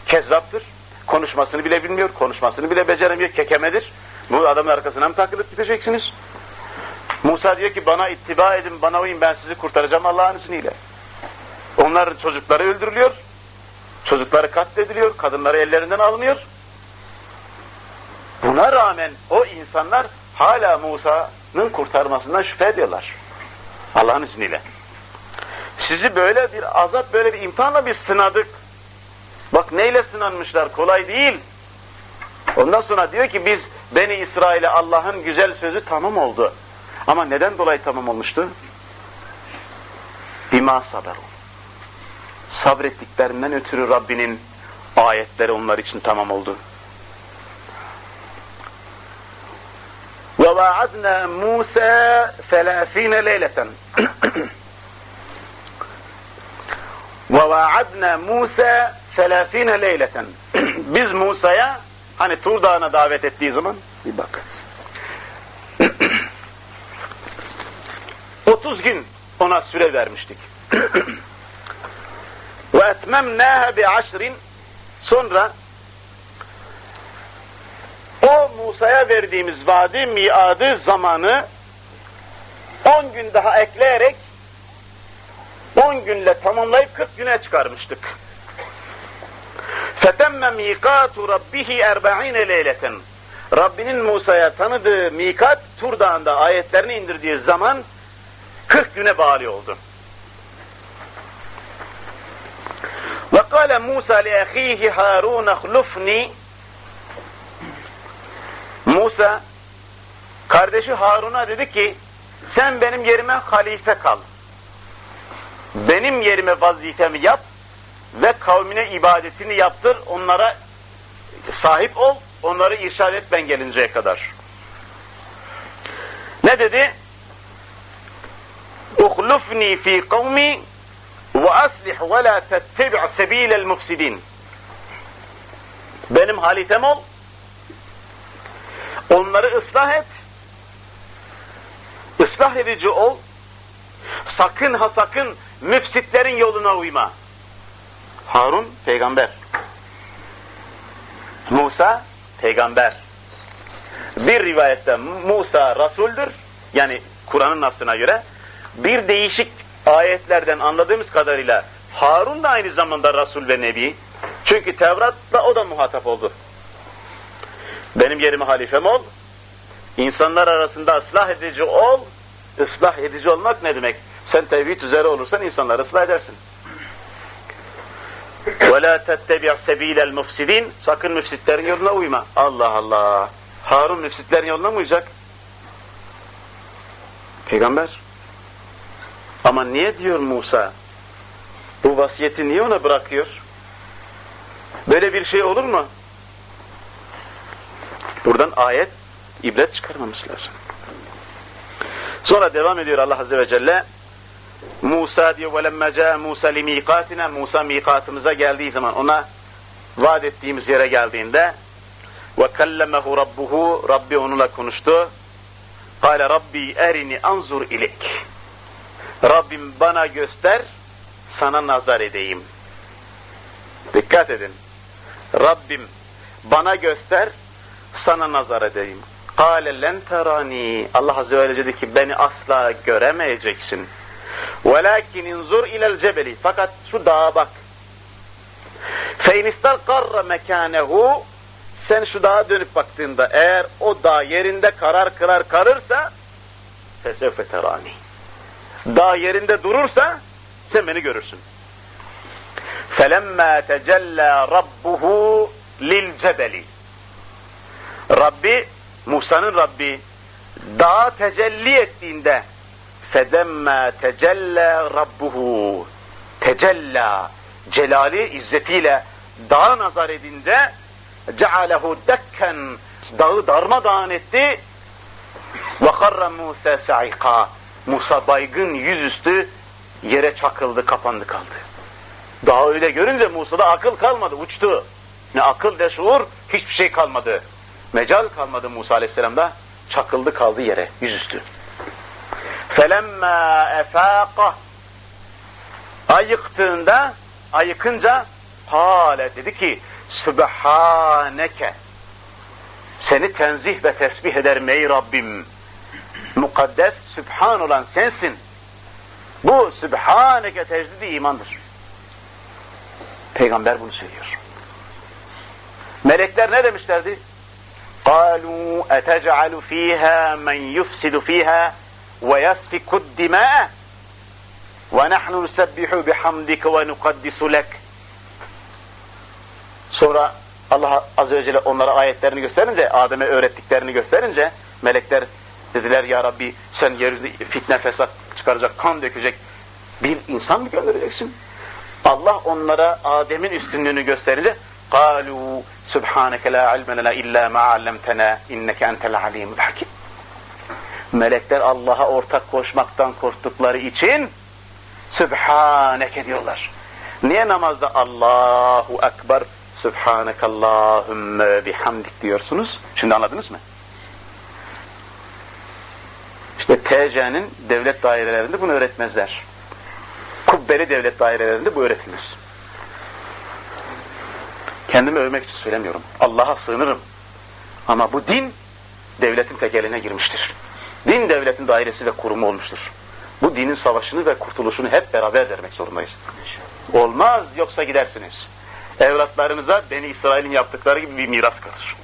kezzaptır. Konuşmasını bile bilmiyor, konuşmasını bile beceremiyor, kekemedir. Bu adamın arkasına mı takılıp gideceksiniz? Musa diyor ki bana ittiba edin, bana uyun ben sizi kurtaracağım Allah'ın izniyle. Onların çocukları öldürülüyor, çocukları katlediliyor, kadınları ellerinden alınıyor. Buna rağmen o insanlar hala Musa'nın kurtarmasından şüphe ediyorlar. Allah'ın izniyle. Sizi böyle bir azap, böyle bir imtihanla biz sınadık. Bak neyle sınanmışlar, kolay değil. Ondan sonra diyor ki biz Beni İsrail'e Allah'ın güzel sözü tamam oldu. Ama neden dolayı tamam olmuştu? Bima saberu. Sabrettiklerinden ötürü Rabbinin ayetleri onlar için tamam oldu. Musa 30 leyleten. Ve vaadna Musa 30 leyleten. Biz Musa'ya hani Tur Dağı'na davet ettiği zaman bir bak. 30 gün ona süre vermiştik. Ve etmemnâhe bi aşrin Sonra o Musa'ya verdiğimiz vaadi, miadı, zamanı 10 gün daha ekleyerek 10 günle tamamlayıp 40 güne çıkarmıştık. فَتَمَّ مِيقَاتُ رَبِّهِ اَرْبَعِينَ لَيْلَةً Rabbinin Musa'ya tanıdığı mikat Tur Dağı'nda ayetlerini indirdiği zaman 40 güne bari oldu. Ve kâle Musa li ehîhi Harun ahlufni Musa kardeşi Harun'a dedi ki sen benim yerime halife kal. Benim yerime vazifemi yap ve kavmine ibadetini yaptır. Onlara sahip ol. Onları irşad et ben gelinceye kadar. Ne dedi? اُخْلُفْنِي ف۪ي قَوْمِي وَأَصْلِحْ وَلَا تَتَّبِعْ سَب۪يلَ الْمُفْسِد۪ينَ Benim halifem ol, onları ıslah et, ıslah edici ol, sakın ha sakın müfsitlerin yoluna uyma. Harun peygamber. Musa peygamber. Bir rivayette Musa rasuldür. Yani Kur'an'ın nasına göre. Bir değişik ayetlerden anladığımız kadarıyla Harun da aynı zamanda Rasul ve Nebi. Çünkü Tevrat'la o da muhatap oldu. Benim yerime halifem ol. İnsanlar arasında ıslah edici ol. Islah edici olmak ne demek? Sen tevhid üzere olursan insanları ıslah edersin. وَلَا تَتَّبِعْ سَب۪يلَ الْمُفْسِد۪ينَ Sakın müfsitlerin yoluna uyma. Allah Allah. Harun müfsitlerin yoluna mı uyacak? Peygamber. Ama niye diyor Musa? Bu vasiyeti niye ona bırakıyor? Böyle bir şey olur mu? Buradan ayet, ibret çıkarmamız lazım. Sonra devam ediyor Allah Azze ve Celle. Musa diyor وَلَمَّا جَاءَ Musa لِمِيقَاتِنَا Musa mikatımıza geldiği zaman ona vaat ettiğimiz yere geldiğinde وَكَلَّمَهُ رَبُّهُ Rabbi onunla konuştu. قَالَ Rabbi erini anzur ilik. Rabbim bana göster, sana nazar edeyim. Dikkat edin. Rabbim bana göster, sana nazar edeyim. قَالَ لَنْ تَرَانِي Allah Azze ve Celle dedi ki beni asla göremeyeceksin. وَلَكِنْ اِنْزُرْ اِلَى الْجَبَلِ Fakat şu dağa bak. فَاِنْ اِسْتَلْقَرَّ مَكَانَهُ Sen şu dağa dönüp baktığında eğer o dağ yerinde karar kırar karırsa فَسَوْفَ تَرَانِي Dağ yerinde durursa sen beni görürsün. فَلَمَّا تَجَلَّى رَبُّهُ لِلْجَبَلِ Rabbi, Musa'nın Rabbi dağa tecelli ettiğinde فَدَمَّا تَجَلَّى رَبُّهُ Tecella, celali, izzetiyle dağa nazar edince cealehu dekken dağı darmadağın etti ve karra Musa saika Musa baygın yüzüstü yere çakıldı, kapandı kaldı. Dağı öyle görünce Musa'da akıl kalmadı, uçtu. Ne akıl ne şuur, hiçbir şey kalmadı. Mecal kalmadı Musa aleyhisselamda, çakıldı kaldı yere, yüzüstü. فَلَمَّا اَفَاقَ Ayıktığında, ayıkınca hale dedi ki Sübhaneke Seni tenzih ve tesbih ederim ey Rabbim. Mukaddes, Sübhan olan sensin. Bu Sübhaneke tecdidi imandır. Peygamber bunu söylüyor. Melekler ne demişlerdi? قَالُوا اَتَجْعَلُ ف۪يهَا مَنْ يُفْسِدُ ف۪يهَا وَيَسْفِكُ الدِّمَاءَ وَنَحْنُ نُسَبِّحُ بِحَمْدِكَ وَنُقَدِّسُ لَكَ Sonra Allah Azze ve Celle onlara ayetlerini gösterince, Adem'e öğrettiklerini gösterince, melekler dediler ya Rabbi sen yeryüzünde fitne fesat çıkaracak, kan dökecek bir insan mı göndereceksin? Allah onlara Adem'in üstünlüğünü gösterince قَالُوا سُبْحَانَكَ لَا عِلْمَ لَنَا اِلَّا مَا عَلَّمْتَنَا اِنَّكَ اَنْتَ الْعَلِيمُ الْحَكِيمُ Melekler Allah'a ortak koşmaktan korktukları için Sübhaneke diyorlar. Niye namazda Allahu Ekber Sübhanekallahümme bihamdik diyorsunuz? Şimdi anladınız mı? İşte TC'nin devlet dairelerinde bunu öğretmezler. Kubbeli devlet dairelerinde bu öğretilmez. Kendimi övmek için söylemiyorum. Allah'a sığınırım. Ama bu din devletin tekeline girmiştir. Din devletin dairesi ve kurumu olmuştur. Bu dinin savaşını ve kurtuluşunu hep beraber vermek zorundayız. Olmaz yoksa gidersiniz. Evlatlarınıza Beni İsrail'in yaptıkları gibi bir miras kalır.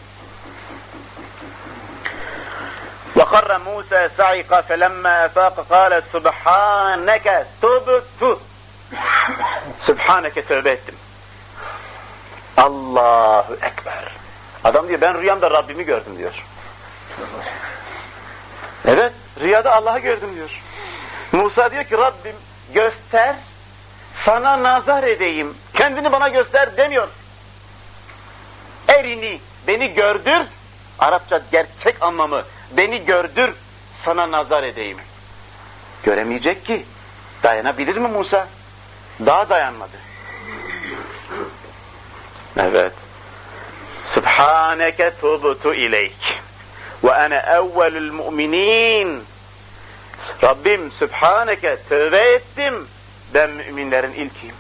وَقَرَّ مُوسَى سَعِقَ فَلَمَّا أَفَاقَ قَالَ سُبْحَانَكَ تُبْتُ Sübhaneke tövbe ettim. Allahu Ekber. Adam diyor ben rüyamda Rabbimi gördüm diyor. Evet rüyada Allah'ı gördüm diyor. Musa diyor ki Rabbim göster sana nazar edeyim. Kendini bana göster demiyor. Erini beni gördür. Arapça gerçek anlamı beni gördür sana nazar edeyim. Göremeyecek ki. Dayanabilir mi Musa? Daha dayanmadı. Evet. Subhaneke tubtu ileyk ve ene evvelül mu'minin. Rabbim Sübhaneke tövbe ettim. Ben müminlerin ilkiyim.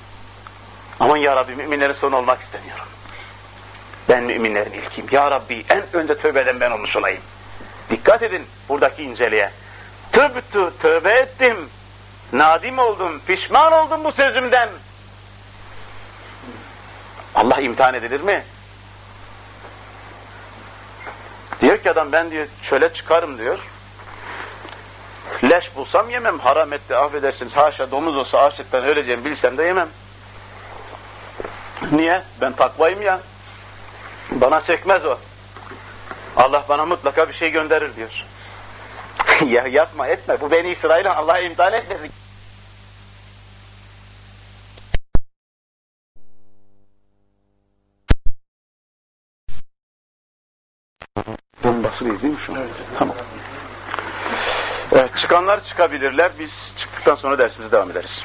Aman ya Rabbi müminlerin sonu olmak istemiyorum. Ben müminlerin ilkiyim. Ya Rabbi en önce tövbe eden ben olmuş olayım. Dikkat edin buradaki inceliğe. Tübtü tövbe ettim. Nadim oldum, pişman oldum bu sözümden. Allah imtihan edilir mi? Diyor ki adam ben diyor çöle çıkarım diyor. Leş bulsam yemem. Haram etti affedersiniz. Haşa domuz olsa açlıktan öleceğim bilsem de yemem. Niye? Ben takvayım ya. Bana sökmez o. Allah bana mutlaka bir şey gönderir diyor. ya yapma etme. Bu beni İsrail'e Allah'a imtihan etmedi. Ben basılıyız değil mi şu an? Evet. Tamam. Evet, çıkanlar çıkabilirler. Biz çıktıktan sonra dersimize devam ederiz.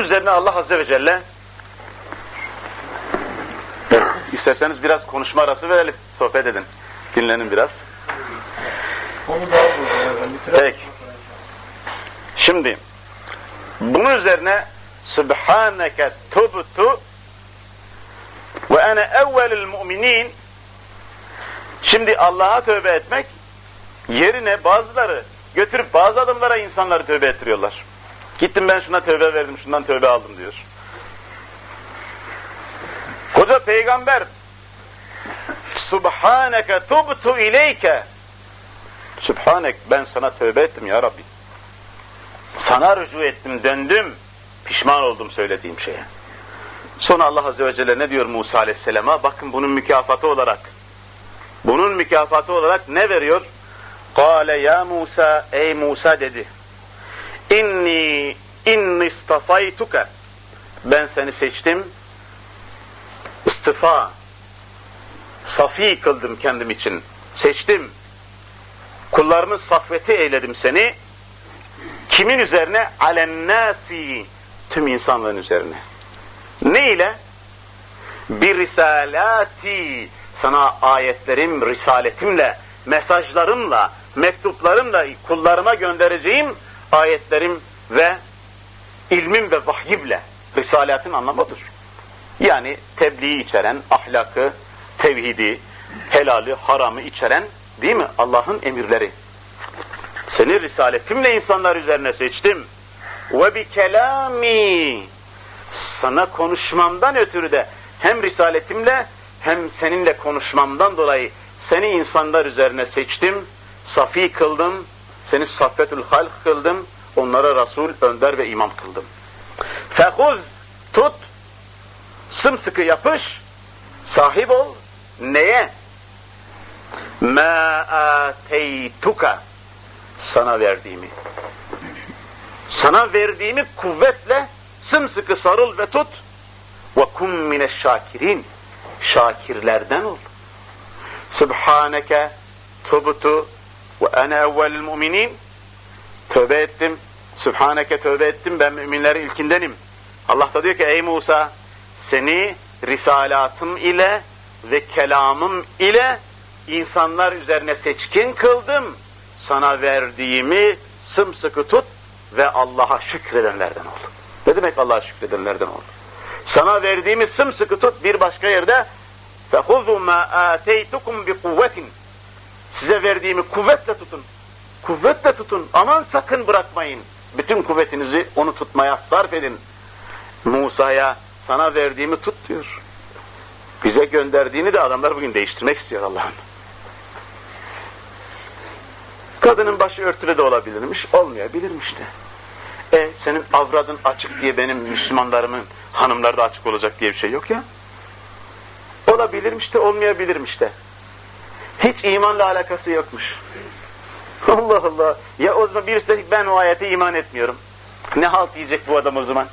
Bunun üzerine Allah Azze ve Celle isterseniz biraz konuşma arası verelim. Sohbet edin. Dinlenin biraz. Peki. Şimdi bunun üzerine Subhaneke tubtu ve ene evvelül müminin Şimdi Allah'a tövbe etmek yerine bazıları götürüp bazı adımlara insanları tövbe ettiriyorlar. Gittim ben şuna tövbe verdim, şundan tövbe aldım diyor. Koca peygamber Subhaneke tubtu ileyke Subhanek ben sana tövbe ettim ya Rabbi. Sana rücu ettim, döndüm. Pişman oldum söylediğim şeye. Sonra Allah Azze ve Celle ne diyor Musa Aleyhisselam'a? Bakın bunun mükafatı olarak. Bunun mükafatı olarak ne veriyor? Kale ya Musa, ey Musa dedi. İnni inni istafaytuka. Ben seni seçtim. İstifa. Safi kıldım kendim için. Seçtim. Kullarımın safveti eyledim seni. Kimin üzerine? Alennâsi. Tüm insanlığın üzerine. Ne ile? Bir risalati. Sana ayetlerim, risaletimle, mesajlarımla, mektuplarımla kullarıma göndereceğim ayetlerim ve ilmim ve vahyimle. Risaletin anlamıdır. Yani tebliği içeren, ahlakı, tevhidi, helali, haramı içeren değil mi? Allah'ın emirleri. Seni risaletimle insanlar üzerine seçtim. Ve bi kelami sana konuşmamdan ötürü de hem risaletimle hem seninle konuşmamdan dolayı seni insanlar üzerine seçtim, safi kıldım, seni saffetül halk kıldım, onlara Resul, önder ve imam kıldım. Fehuz, tut, sımsıkı yapış, sahip ol, neye? Ma ateytuka, sana verdiğimi. Sana verdiğimi kuvvetle sımsıkı sarıl ve tut. Ve kum mineşşakirin. Şakirlerden ol. Subhaneke tubtu ve ene evvelül müminin. Tövbe ettim. Subhaneke tövbe ettim. Ben müminlerin ilkindenim. Allah da diyor ki ey Musa seni risalatım ile ve kelamım ile insanlar üzerine seçkin kıldım. Sana verdiğimi sımsıkı tut ve Allah'a şükredenlerden ol. Ne demek Allah'a şükredenlerden ol? Sana verdiğimi sımsıkı tut bir başka yerde فَخُذُوا مَا آتَيْتُكُمْ بِقُوَّةٍ Size verdiğimi kuvvetle tutun. Kuvvetle tutun. Aman sakın bırakmayın. Bütün kuvvetinizi onu tutmaya sarf edin. Musa'ya sana verdiğimi tut diyor. Bize gönderdiğini de adamlar bugün değiştirmek istiyor Allah'ın. Kadının başı örtülü de olabilirmiş, olmayabilirmiş de. E senin avradın açık diye benim Müslümanlarımın hanımları da açık olacak diye bir şey yok ya. Olabilirmiş de olmayabilirmiş de. Hiç imanla alakası yokmuş. Allah Allah. Ya o zaman birisi de ben o ayete iman etmiyorum. Ne halt diyecek bu adam o zaman?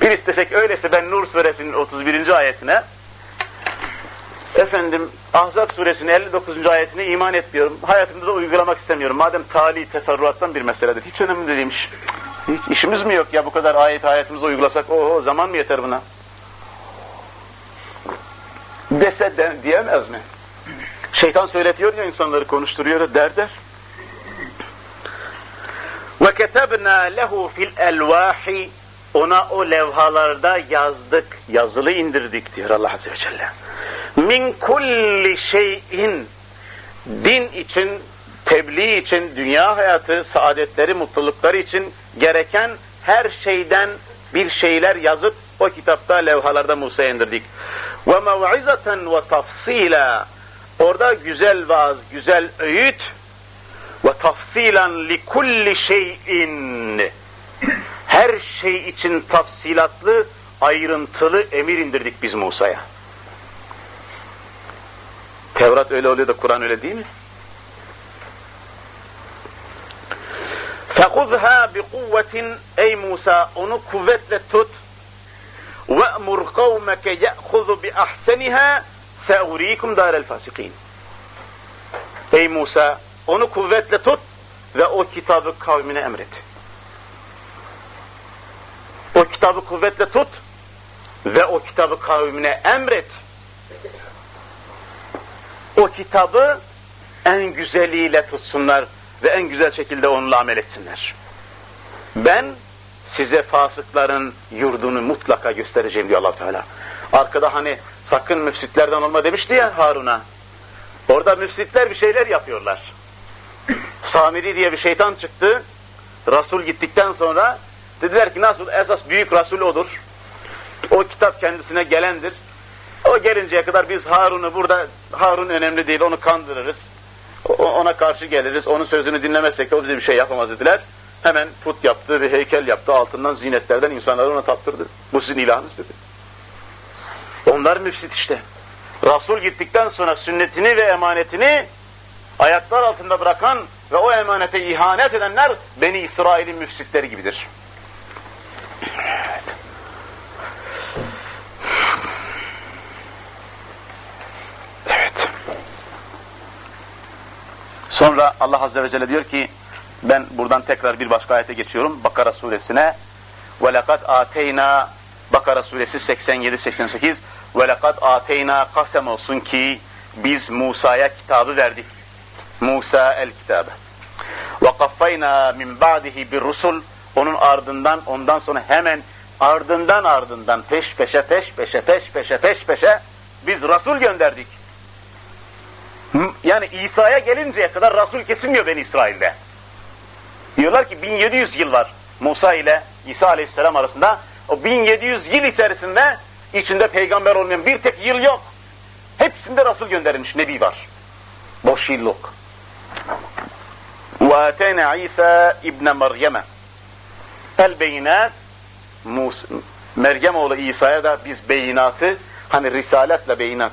Bir istesek öyleyse ben Nur suresinin 31. ayetine efendim Ahzab suresinin 59. ayetine iman etmiyorum. Hayatımda da uygulamak istemiyorum. Madem tali teferruattan bir meseledir. Hiç önemli değilmiş. Hiç işimiz mi yok ya bu kadar ayet hayatımıza uygulasak o zaman mı yeter buna? Dese de, diyemez mi? Şeytan söyletiyor ya insanları konuşturuyor der der. Ketebna lehu fil elvahi ona o levhalarda yazdık, yazılı indirdik diyor Allah Azze ve Celle. Min kulli şeyin din için, tebliğ için, dünya hayatı, saadetleri, mutlulukları için gereken her şeyden bir şeyler yazıp o kitapta levhalarda Musa'ya indirdik. Ve tafsila orada güzel vaaz, güzel öğüt ve tafsilan li kulli şeyin her şey için tafsilatlı, ayrıntılı emir indirdik biz Musa'ya. Tevrat öyle oluyor da Kur'an öyle değil mi? فَخُذْهَا بِقُوَّةٍ Ey Musa onu kuvvetle tut. وَأْمُرْ قَوْمَكَ يَأْخُذُ بِأَحْسَنِهَا Seurikum darel fasikin. Ey Musa onu kuvvetle tut ve o kitabı kavmine emret. O kitabı kuvvetle tut ve o kitabı kavmine emret. O kitabı en güzeliyle tutsunlar ve en güzel şekilde onunla amel etsinler. Ben size fasıkların yurdunu mutlaka göstereceğim diyor allah Teala. Arkada hani sakın müfsitlerden olma demişti ya Harun'a. Orada müfsitler bir şeyler yapıyorlar. Samiri diye bir şeytan çıktı. Rasul gittikten sonra dediler ki nasıl esas büyük Rasul odur. O kitap kendisine gelendir. O gelinceye kadar biz Harun'u burada, Harun önemli değil onu kandırırız. Ona karşı geliriz. Onun sözünü dinlemezsek o bize bir şey yapamaz dediler. Hemen put yaptı ve heykel yaptı. Altından zinetlerden insanları ona taptırdı. Bu sizin ilahınız dedi. Onlar müfsit işte. Resul gittikten sonra sünnetini ve emanetini ayaklar altında bırakan ve o emanete ihanet edenler Beni İsrail'in müfsitleri gibidir. Evet. Evet. Sonra Allah Azze ve Celle diyor ki ben buradan tekrar bir başka ayete geçiyorum. Bakara suresine وَلَقَدْ آتَيْنَا Bakara suresi 87-88 ve lekad ateyna kasem olsun ki biz Musa'ya kitabı verdik. Musa el kitabı. Ve kaffayna min ba'dihi bir rusul. Onun ardından, ondan sonra hemen ardından ardından peş peşe peş peşe peş peşe peş peşe biz Resul gönderdik. Yani İsa'ya gelinceye kadar Resul kesilmiyor Ben İsrail'de. Diyorlar ki 1700 yıl var Musa ile İsa aleyhisselam arasında. O 1700 yıl içerisinde içinde peygamber olmayan bir tek yıl yok. Hepsinde Resul gönderilmiş, Nebi var. Boş yıl yok. وَاَتَيْنَا عِيسَى اِبْنَ مَرْيَمَ El beyinat Meryem oğlu İsa'ya da biz beyinatı hani risaletle beyinat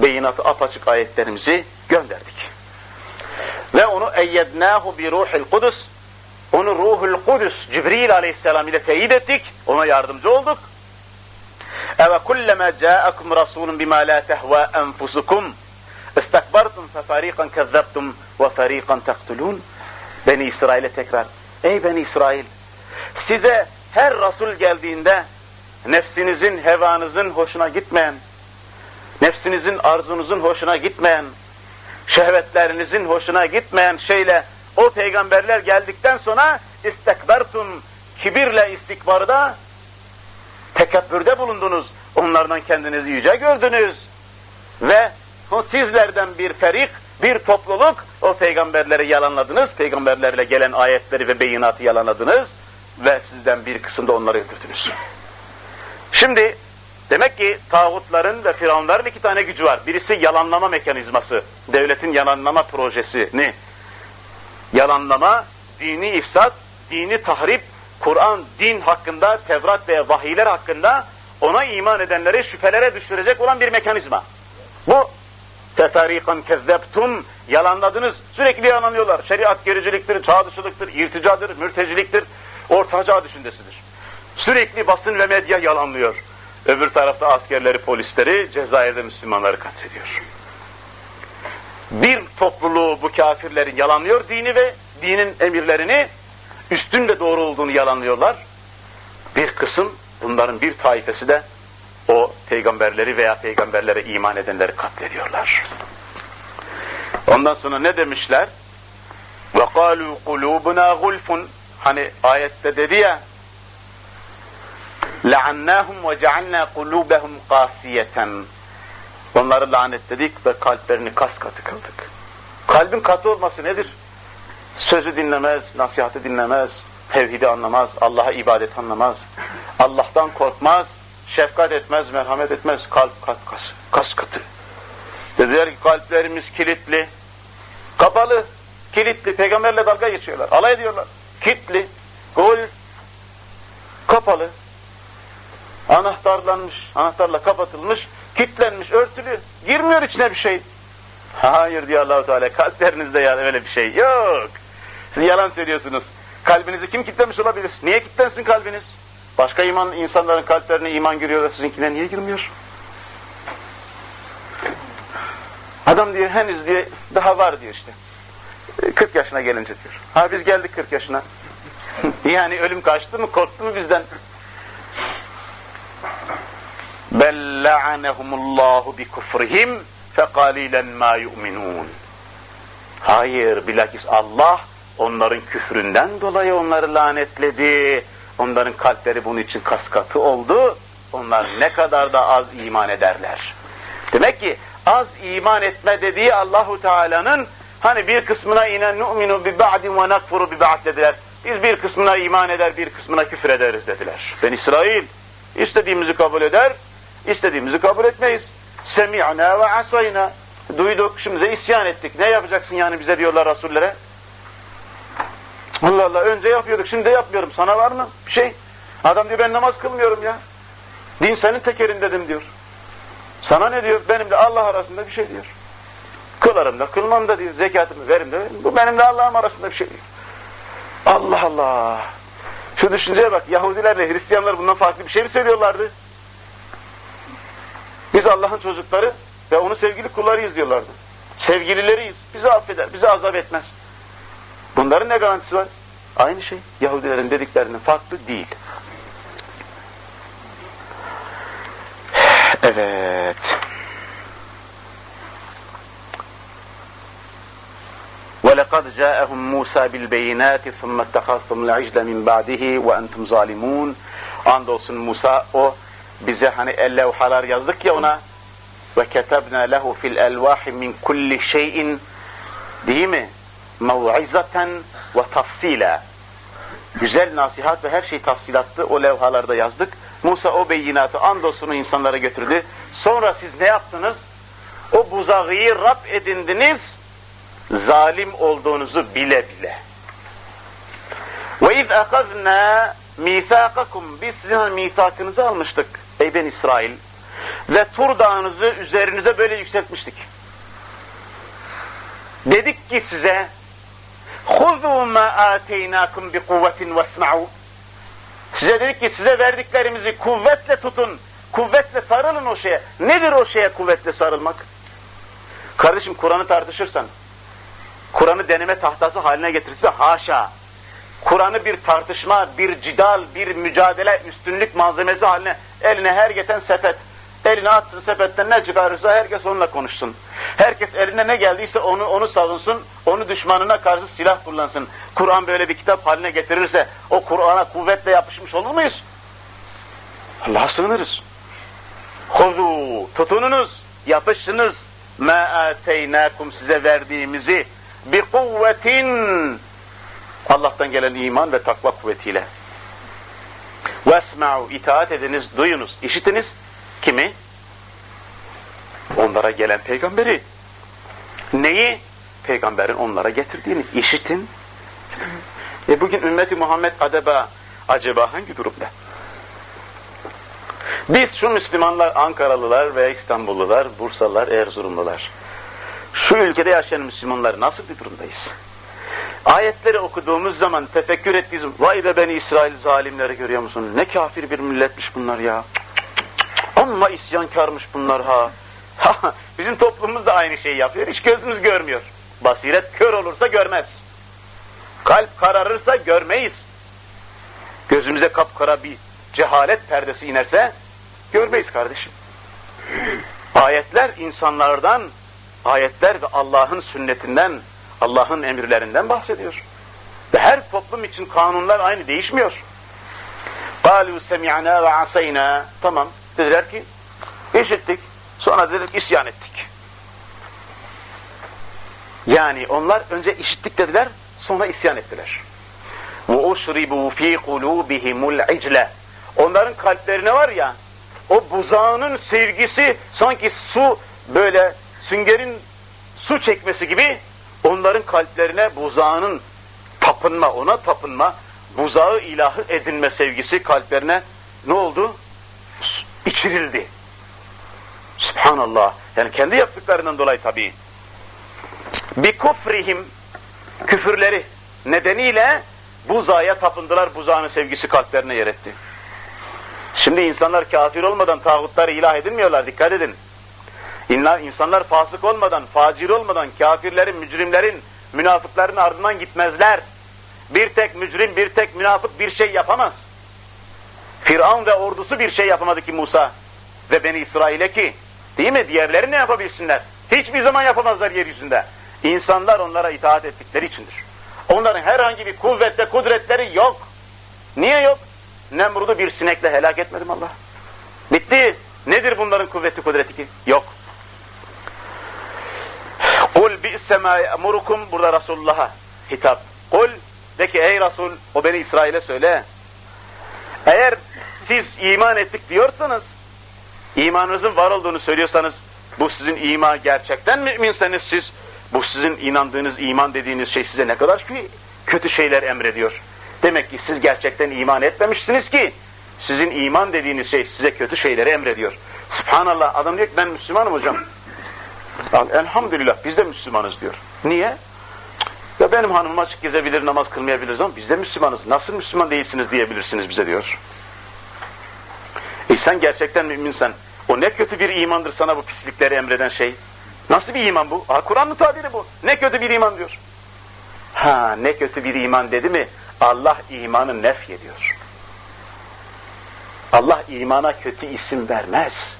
beyinatı apaçık ayetlerimizi gönderdik. Ve onu eyyednâhu bi ruhil kudüs onu ruhul kudüs Cibril aleyhisselam ile teyit ettik. Ona yardımcı olduk. Eve kullema ca'akum rasulun bima la tehva enfusukum. İstakbartum fe fariqan kezzabtum ve fariqan taktulun Beni İsrail'e tekrar Ey Beni İsrail size her Resul geldiğinde nefsinizin, hevanızın hoşuna gitmeyen nefsinizin arzunuzun hoşuna gitmeyen, şehvetlerinizin hoşuna gitmeyen şeyle o peygamberler geldikten sonra istekbertum kibirle istikbarda tekebbürde bulundunuz. Onlardan kendinizi yüce gördünüz. Ve sizlerden bir ferik, bir topluluk o peygamberleri yalanladınız. Peygamberlerle gelen ayetleri ve beyinatı yalanladınız. Ve sizden bir kısım da onları öldürdünüz. Şimdi demek ki tağutların ve firavunların iki tane gücü var. Birisi yalanlama mekanizması. Devletin yalanlama projesini. Yalanlama, dini ifsat, dini tahrip, Kur'an, din hakkında, Tevrat veya vahiyler hakkında ona iman edenleri şüphelere düşürecek olan bir mekanizma. Bu tefarikan kezzeptum yalanladınız. Sürekli yalanlıyorlar. Şeriat gericiliktir, çağ dışılıktır, irticadır, mürteciliktir. Orta çağ düşüncesidir. Sürekli basın ve medya yalanlıyor. Öbür tarafta askerleri, polisleri Cezayir'de Müslümanları katlediyor. Bir topluluğu bu kafirlerin yalanlıyor dini ve dinin emirlerini üstün ve doğru olduğunu yalanlıyorlar. Bir kısım bunların bir taifesi de o peygamberleri veya peygamberlere iman edenleri katlediyorlar. Ondan sonra ne demişler? وَقَالُوا قُلُوبُنَا غُلْفٌ Hani ayette dedi ya لَعَنَّاهُمْ وَجَعَلْنَا قُلُوبَهُمْ قَاسِيَةً Onları lanetledik ve kalplerini kas katı kıldık. Kalbin katı olması nedir? Sözü dinlemez, nasihatı dinlemez, tevhidi anlamaz, Allah'a ibadet anlamaz, Allah'tan korkmaz, şefkat etmez, merhamet etmez, kalp kat kas, kas katı. Dediler ki kalplerimiz kilitli, kapalı, kilitli, peygamberle dalga geçiyorlar, alay ediyorlar. Kilitli, gol, kapalı, anahtarlanmış, anahtarla kapatılmış, kilitlenmiş, örtülü, girmiyor içine bir şey. Hayır diyor Allahu Teala, kalplerinizde ya öyle bir şey yok. Siz yalan söylüyorsunuz. Kalbinizi kim kilitlemiş olabilir? Niye kilitlensin kalbiniz? Başka iman insanların kalplerine iman giriyor da sizinkine niye girmiyor? Adam diyor henüz diye daha var diyor işte. 40 yaşına gelince diyor. Ha biz geldik 40 yaşına. yani ölüm kaçtı mı korktu mu bizden? Bel la'anehumullahu bi kufrihim fekalilen ma yu'minun. Hayır bilakis Allah onların küfründen dolayı onları lanetledi. Onların kalpleri bunun için kas katı oldu. Onlar ne kadar da az iman ederler. Demek ki az iman etme dediği Allahu Teala'nın hani bir kısmına inen nu'minu bi ba'din ve nakfuru bi ba'd dediler. Biz bir kısmına iman eder, bir kısmına küfür ederiz dediler. Ben İsrail istediğimizi kabul eder, istediğimizi kabul etmeyiz. Semi'na ve asayna. Duyduk, şimdi de isyan ettik. Ne yapacaksın yani bize diyorlar Resullere? Allah Allah önce yapıyorduk şimdi de yapmıyorum. Sana var mı bir şey? Adam diyor ben namaz kılmıyorum ya. Din senin tekerin dedim diyor. Sana ne diyor? Benim de Allah arasında bir şey diyor. Kılarım da kılmam da diyor. Zekatımı verim de. Bu benim de Allah'ım arasında bir şey diyor. Allah Allah. Şu düşünceye bak. Yahudilerle Hristiyanlar bundan farklı bir şey mi söylüyorlardı? Biz Allah'ın çocukları ve onu sevgili kullarıyız diyorlardı. Sevgilileriyiz. Bizi affeder, bizi azap etmez. Bunların ne garantisi var? Aynı şey Yahudilerin dediklerinin farklı değil. Evet. وَلَقَدْ جَاءَهُمْ مُوسَى بِالْبَيِّنَاتِ ثُمَّ اتَّخَذْتُمُ الْعِجْلَ مِنْ بَعْدِهِ وَاَنْتُمْ ظَالِمُونَ Andolsun Musa o bize hani ellevhalar yazdık ya ona ve ketebna lehu fil elvahi min kulli şeyin değil mi? Mev'izaten ve tafsila. Güzel nasihat ve her şey tafsilatlı o levhalarda yazdık. Musa o beyinatı andolsunu insanlara götürdü. Sonra siz ne yaptınız? O buzağıyı Rab edindiniz, zalim olduğunuzu bile bile. Ve iz akazna mithaqakum biz sizin mithakınızı almıştık ey ben İsrail ve Tur dağınızı üzerinize böyle yükseltmiştik. Dedik ki size خُذُوا مَا آتَيْنَاكُمْ بِقُوَّةٍ وَاسْمَعُوا Size dedik ki size verdiklerimizi kuvvetle tutun, kuvvetle sarılın o şeye. Nedir o şeye kuvvetle sarılmak? Kardeşim Kur'an'ı tartışırsan, Kur'an'ı deneme tahtası haline getirirse haşa. Kur'an'ı bir tartışma, bir cidal, bir mücadele, üstünlük malzemesi haline eline her geten sepet, Elini atsın sepetten ne çıkarırsa herkes onunla konuşsun. Herkes eline ne geldiyse onu onu savunsun, onu düşmanına karşı silah kullansın. Kur'an böyle bir kitap haline getirirse o Kur'an'a kuvvetle yapışmış olur muyuz? Allah'a sığınırız. Huzu, tutununuz, yapışınız. Ma ateynakum size verdiğimizi bi kuvvetin Allah'tan gelen iman ve takva kuvvetiyle. Vesma'u itaat ediniz, duyunuz, işitiniz. Kimi? Onlara gelen peygamberi. Neyi? Peygamberin onlara getirdiğini işitin. E bugün ümmeti Muhammed adeba acaba hangi durumda? Biz şu Müslümanlar Ankaralılar veya İstanbullular, Bursalılar, Erzurumlular. Şu ülkede yaşayan Müslümanlar nasıl bir durumdayız? Ayetleri okuduğumuz zaman tefekkür ettiğimiz vay be beni İsrail zalimleri görüyor musun? Ne kafir bir milletmiş bunlar ya. Amma isyankarmış bunlar ha. Bizim toplumumuz da aynı şeyi yapıyor. Hiç gözümüz görmüyor. Basiret kör olursa görmez. Kalp kararırsa görmeyiz. Gözümüze kapkara bir cehalet perdesi inerse görmeyiz kardeşim. Ayetler insanlardan, ayetler ve Allah'ın sünnetinden, Allah'ın emirlerinden bahsediyor. Ve her toplum için kanunlar aynı değişmiyor. قَالُوا سَمِعْنَا وَعَصَيْنَا Tamam, dediler ki, işittik, sonra dedik isyan ettik. Yani onlar önce işittik dediler, sonra isyan ettiler. وَاُشْرِبُوا ف۪ي قُلُوبِهِمُ الْعِجْلَ Onların kalplerine var ya, o buzağının sevgisi sanki su böyle süngerin su çekmesi gibi onların kalplerine buzağının tapınma, ona tapınma, buzağı ilahı edinme sevgisi kalplerine ne oldu? İçirildi. Subhanallah. Yani kendi yaptıklarından dolayı tabii. Bir kufrihim küfürleri nedeniyle buzağa tapındılar, buzağının sevgisi kalplerine yer etti. Şimdi insanlar kafir olmadan tağutları ilah edinmiyorlar, dikkat edin. İnsanlar fasık olmadan, facir olmadan kafirlerin, mücrimlerin, münafıkların ardından gitmezler. Bir tek mücrim, bir tek münafık bir şey yapamaz. Firavun ve ordusu bir şey yapamadı ki Musa ve Beni İsrail'e ki, değil mi? Diğerleri ne yapabilsinler? Hiçbir zaman yapamazlar yeryüzünde. İnsanlar onlara itaat ettikleri içindir. Onların herhangi bir kuvvet ve kudretleri yok. Niye yok? Nemrud'u bir sinekle helak etmedim Allah. Bitti. Nedir bunların kuvveti kudreti ki? Yok. Kul bi'se ma emurukum burada Resulullah'a hitap. Kul de ki ey Resul o beni İsrail'e söyle. Eğer siz iman ettik diyorsanız imanınızın var olduğunu söylüyorsanız bu sizin iman gerçekten müminseniz siz bu sizin inandığınız iman dediğiniz şey size ne kadar kötü şeyler emrediyor. Demek ki siz gerçekten iman etmemişsiniz ki sizin iman dediğiniz şey size kötü şeyleri emrediyor. Subhanallah adam diyor ki ben Müslümanım hocam. Elhamdülillah biz de Müslümanız diyor. Niye? Ya benim hanımım açık gezebilir, namaz kılmayabiliriz ama biz de Müslümanız. Nasıl Müslüman değilsiniz diyebilirsiniz bize diyor. E sen gerçekten müminsen, o ne kötü bir imandır sana bu pislikleri emreden şey. Nasıl bir iman bu? Kur'an'ın tabiri bu. Ne kötü bir iman diyor. Ha ne kötü bir iman dedi mi? Allah imanı nef ediyor. Allah imana kötü isim vermez.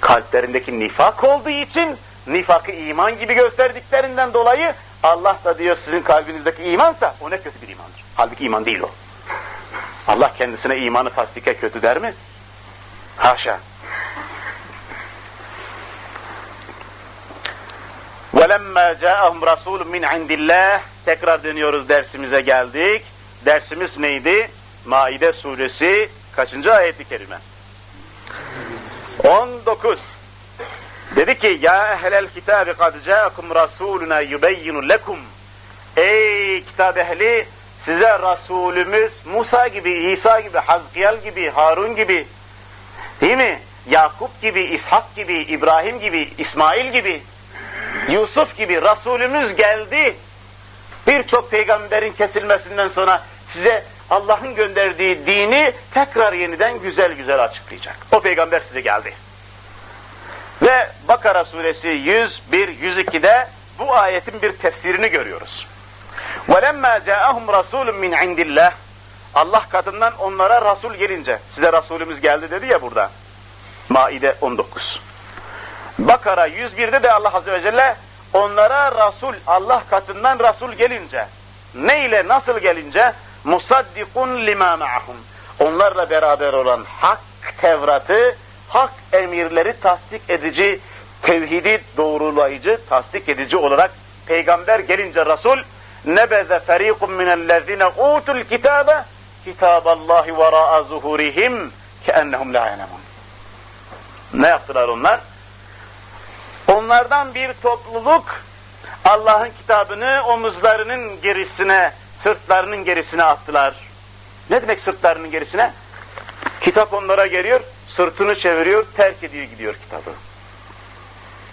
Kalplerindeki nifak olduğu için nifakı iman gibi gösterdiklerinden dolayı Allah da diyor sizin kalbinizdeki imansa o ne kötü bir imandır. Halbuki iman değil o. Allah kendisine imanı tasdike kötü der mi? Haşa. وَلَمَّا جَاءَهُمْ رَسُولٌ مِنْ عِنْدِ اللّٰهِ Tekrar dönüyoruz dersimize geldik. Dersimiz neydi? Maide suresi kaçıncı ayeti kerime? 19. Dedi ki ya ehlel kitabi kad ca'akum rasuluna yubeyyinu lekum. Ey kitap ehli size Resulümüz Musa gibi, İsa gibi, Hazkiyal gibi, Harun gibi değil mi? Yakup gibi, İshak gibi, İbrahim gibi, İsmail gibi, Yusuf gibi Resulümüz geldi. Birçok peygamberin kesilmesinden sonra size Allah'ın gönderdiği dini tekrar yeniden güzel güzel açıklayacak. O peygamber size geldi. Ve Bakara suresi 101, 102'de bu ayetin bir tefsirini görüyoruz. وَلَمَّا جَاءَهُمْ رَسُولٌ مِنْ عِنْدِ اللّٰهِ Allah katından onlara Resul gelince, size Resulümüz geldi dedi ya burada. Maide 19. Bakara 101'de de Allah Azze ve Celle onlara Resul, Allah katından Resul gelince, ne ile nasıl gelince? Musaddikun lima ma'ahum. Onlarla beraber olan hak Tevrat'ı, hak emirleri tasdik edici, tevhidi doğrulayıcı, tasdik edici olarak peygamber gelince Resul, nebeze feriqun minellezine utul kitabe kitaballahi vera'a zuhurihim keennehum la ya'lemun. Ne yaptılar onlar? Onlardan bir topluluk Allah'ın kitabını omuzlarının gerisine, sırtlarının gerisine attılar. Ne demek sırtlarının gerisine? Kitap onlara geliyor, sırtını çeviriyor, terk ediyor gidiyor kitabı.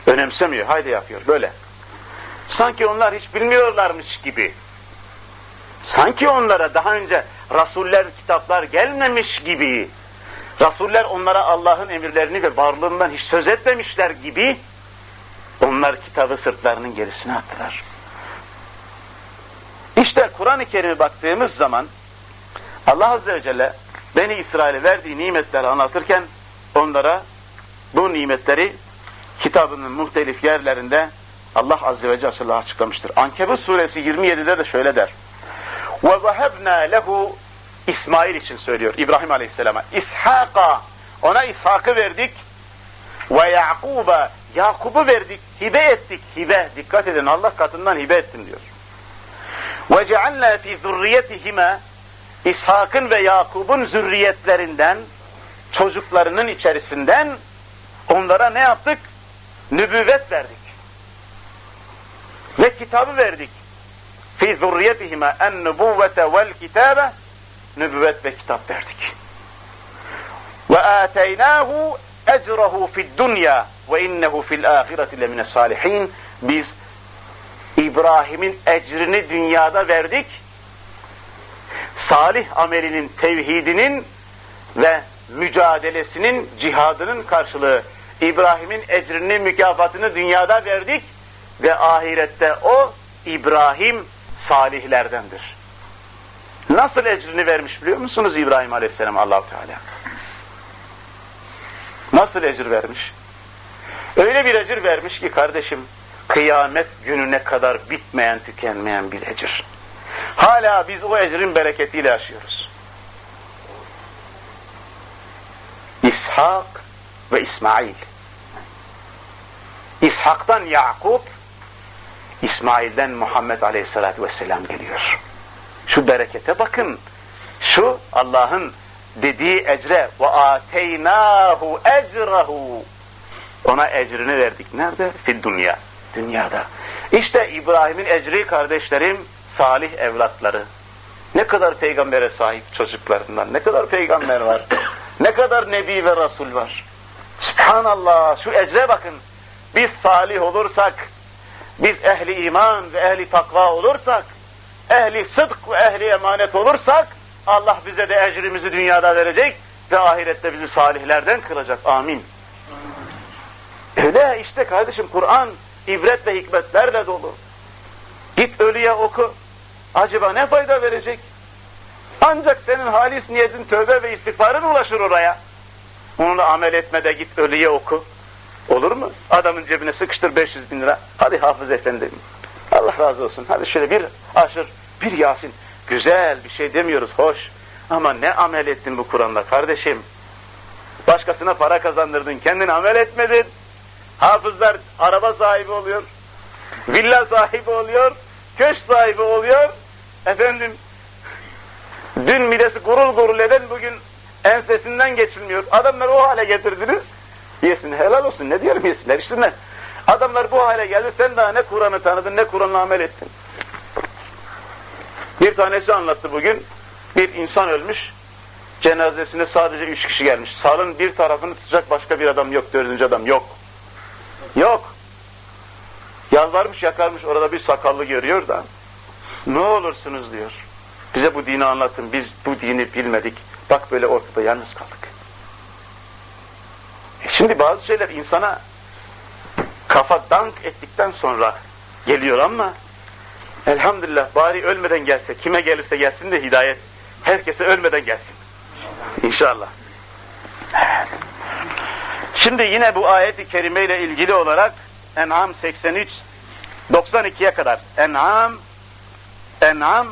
Önemsemiyor, haydi yapıyor böyle. Sanki onlar hiç bilmiyorlarmış gibi. Sanki onlara daha önce rasuller, kitaplar gelmemiş gibi. Rasuller onlara Allah'ın emirlerini ve varlığından hiç söz etmemişler gibi onlar kitabı sırtlarının gerisine attılar. İşte Kur'an-ı Kerim'e baktığımız zaman Allah Azze ve Celle Beni İsrail'e verdiği nimetleri anlatırken onlara bu nimetleri kitabının muhtelif yerlerinde Allah Azze ve Celle açıklamıştır. Ankebut suresi 27'de de şöyle der. وَوَهَبْنَا لَهُ İsmail için söylüyor İbrahim Aleyhisselam'a. İshak'a ona İshak'ı verdik ve Yakub'a Yakub'u verdik, hibe ettik, hibe. Dikkat edin Allah katından hibe ettim diyor. Ve cealna fi zurriyetihime İshak'ın ve Yakub'un zürriyetlerinden çocuklarının içerisinden onlara ne yaptık? Nübüvvet verdik. Ve kitabı verdik. Fi zurriyetihime en nübüvvete vel kitabe nübüvvet ve kitap verdik. Ve ateynahu ecrahu fid dunya ve innehu fil ahireti lemine salihin. Biz İbrahim'in ecrini dünyada verdik. Salih amelinin, tevhidinin ve mücadelesinin, cihadının karşılığı İbrahim'in ecrini, mükafatını dünyada verdik ve ahirette o İbrahim salihlerdendir. Nasıl ecrini vermiş biliyor musunuz İbrahim Aleyhisselam Allahu Teala? Nasıl ecir vermiş? Öyle bir ecir vermiş ki kardeşim, kıyamet gününe kadar bitmeyen, tükenmeyen bir ecir. Hala biz o ecrin bereketiyle yaşıyoruz. İshak ve İsmail. İshak'tan Yakup, İsmail'den Muhammed Aleyhisselatü Vesselam geliyor. Şu berekete bakın. Şu Allah'ın dediği ecre ve ateynahu ecrahu ona ecrini verdik. Nerede? Fid dünya. Dünyada. İşte İbrahim'in ecri kardeşlerim, salih evlatları. Ne kadar peygambere sahip çocuklarından, ne kadar peygamber var, ne kadar nebi ve rasul var. Subhanallah, şu ecre bakın. Biz salih olursak, biz ehli iman ve ehli takva olursak, ehli sıdk ve ehli emanet olursak, Allah bize de ecrimizi dünyada verecek ve ahirette bizi salihlerden kılacak. Amin. Öyle işte kardeşim Kur'an ibret ve hikmetlerle dolu. Git ölüye oku. Acaba ne fayda verecek? Ancak senin halis niyetin tövbe ve istiğfarın ulaşır oraya. Onunla amel etme de git ölüye oku. Olur mu? Adamın cebine sıkıştır 500 bin lira. Hadi hafız efendim. Allah razı olsun. Hadi şöyle bir aşır, bir Yasin. Güzel bir şey demiyoruz, hoş. Ama ne amel ettin bu Kur'an'da kardeşim? Başkasına para kazandırdın, kendin amel etmedin. Hafızlar araba sahibi oluyor, villa sahibi oluyor, köşk sahibi oluyor. Efendim, dün midesi gurul gurul eden bugün ensesinden geçilmiyor. Adamları o hale getirdiniz. Yesin, helal olsun. Ne diyorum yesinler, ne? Adamlar bu hale geldi, sen daha ne Kur'an'ı tanıdın, ne Kur'an'la amel ettin. Bir tanesi anlattı bugün, bir insan ölmüş, cenazesine sadece üç kişi gelmiş. Salın bir tarafını tutacak başka bir adam yok, dördüncü adam yok. Yok. Yalvarmış yakarmış orada bir sakallı görüyor da ne olursunuz diyor. Bize bu dini anlatın. Biz bu dini bilmedik. Bak böyle ortada yalnız kaldık. E şimdi bazı şeyler insana kafa dank ettikten sonra geliyor ama elhamdülillah bari ölmeden gelse kime gelirse gelsin de hidayet herkese ölmeden gelsin. İnşallah. Şimdi yine bu ayeti kerime ile ilgili olarak En'am 83 92'ye kadar En'am En'am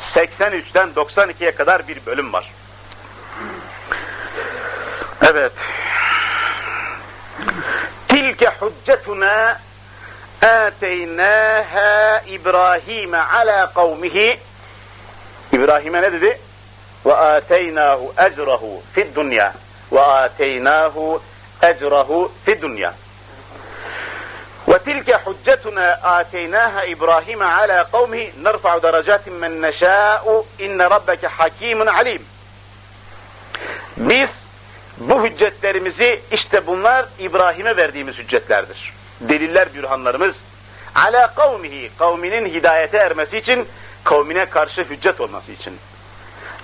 83'ten 92'ye kadar bir bölüm var. Evet. Tilke hüccetuna âteynâhâ İbrahim'e alâ kavmihi İbrahim'e ne dedi? Ve âteynâhu ecrahu fid dünya ve âteynâhu ecrahu fid dünya وتلك حجتنا آتيناها إبراهيم على قومه نرفع درجات من نشاء إن ربك حكيم عليم Biz bu hüccetlerimizi işte bunlar İbrahim'e verdiğimiz hüccetlerdir deliller, bürhanlarımız ala kavmihi, kavminin hidayete ermesi için, kavmine karşı hüccet olması için.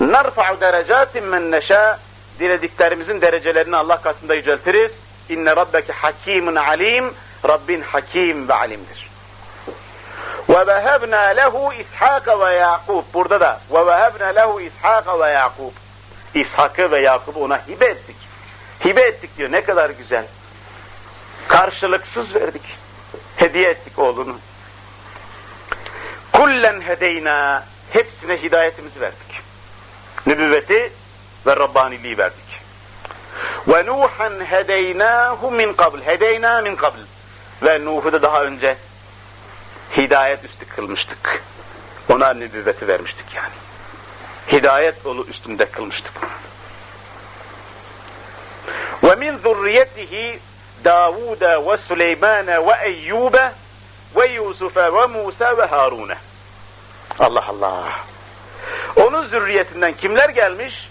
Narfa'u derecatin men neşâ, dilediklerimizin derecelerini Allah katında yüceltiriz. İnne rabbeke hakimun alim, Rabbin hakim ve alimdir. Ve vehebna lehu İshak ve Yakub. Burada da ve vehebna lehu İshak ve Yakub. İshak'ı ve Yakub'u ona hibe ettik. Hibe ettik diyor. Ne kadar güzel. Karşılıksız verdik. Hediye ettik oğlunu. Kullen hedeyna. Hepsine hidayetimizi verdik. Nübüvveti ve Rabbaniliği verdik. Ve Nuhan hedeynahu min kabl. Hedeyna min kabl. Ve Nuh'u da daha önce hidayet üstü kılmıştık. Ona nübüvveti vermiştik yani. Hidayet yolu üstünde kılmıştık. Ve min zurriyetihi Davud ve Süleyman ve Eyyub ve Yusuf ve Musa ve Harun. Allah Allah. Onun zürriyetinden kimler gelmiş?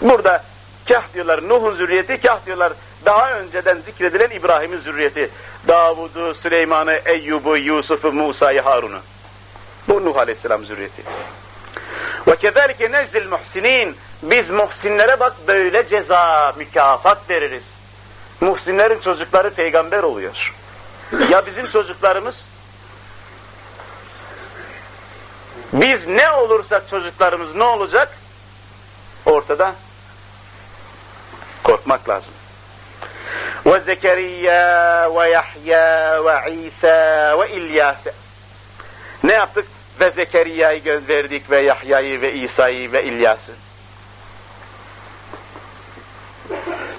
Burada kah diyorlar Nuh'un zürriyeti, kah diyorlar daha önceden zikredilen İbrahim'in zürriyeti. Davud'u, Süleyman'ı, Eyyub'u, Yusuf'u, Musa'yı, Harun'u. Bu Nuh Aleyhisselam zürriyeti. Ve kezalike neczil muhsinin. Biz muhsinlere bak böyle ceza, mükafat veririz. Muhsinlerin çocukları peygamber oluyor. Ya bizim çocuklarımız? Biz ne olursak çocuklarımız ne olacak? Ortada korkmak lazım. Ve Zekeriya ve Yahya ve İsa ve İlyas. Ne yaptık? Ve Zekeriya'yı gönderdik ve Yahya'yı ve İsa'yı ve İlyas'ı.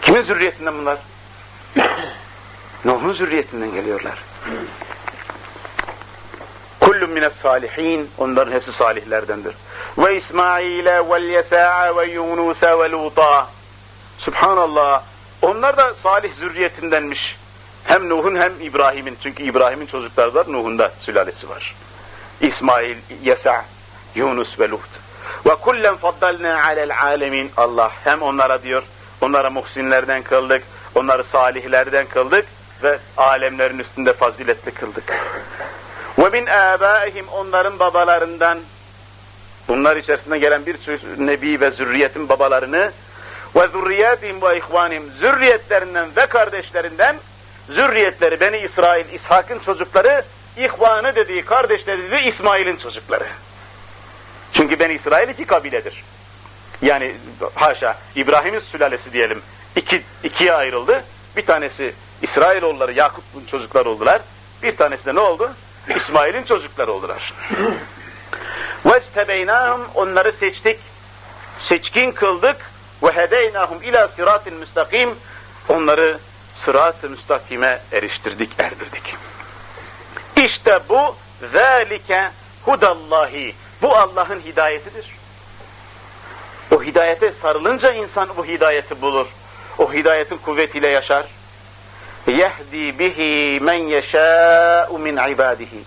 Kimin zürriyetinden bunlar? Nuh'un zürriyetinden geliyorlar. Kullun mines salihin. Onların hepsi salihlerdendir. Ve İsmail'e ve Yesa'a ve Yunus'a ve Lut'a. Subhanallah. Onlar da salih zürriyetindenmiş. Hem Nuh'un hem İbrahim'in. Çünkü İbrahim'in çocukları var, Nuh'un da sülalesi var. İsmail, Yesa, Yunus ve Lut. Ve kullen faddalna alel alemin. Allah hem onlara diyor, onlara muhsinlerden kıldık, onları salihlerden kıldık ve alemlerin üstünde faziletli kıldık. Ve min âbâihim onların babalarından bunlar içerisinde gelen bir nebi ve zürriyetin babalarını ve zürriyetihim ve ihvanim zürriyetlerinden ve kardeşlerinden zürriyetleri Beni İsrail, İshak'ın çocukları ihvanı dediği, kardeşleri dediği İsmail'in çocukları. Çünkü ben İsrail iki kabiledir Yani haşa İbrahim'in sülalesi diyelim iki, ikiye ayrıldı. Bir tanesi İsrailoğulları Yakup'un çocukları oldular. Bir tanesi de ne oldu? İsmail'in çocukları oldular. وَاجْتَبَيْنَاهُمْ Onları seçtik, seçkin kıldık. وَهَدَيْنَاهُمْ ila siratin müstakim Onları sırat-ı müstakime eriştirdik, erdirdik. İşte bu zâlike hudallahi. Bu Allah'ın hidayetidir. O hidayete sarılınca insan o hidayeti bulur. O hidayetin kuvvetiyle yaşar. Yehdi bihi men yeşâ'u min ibadihi.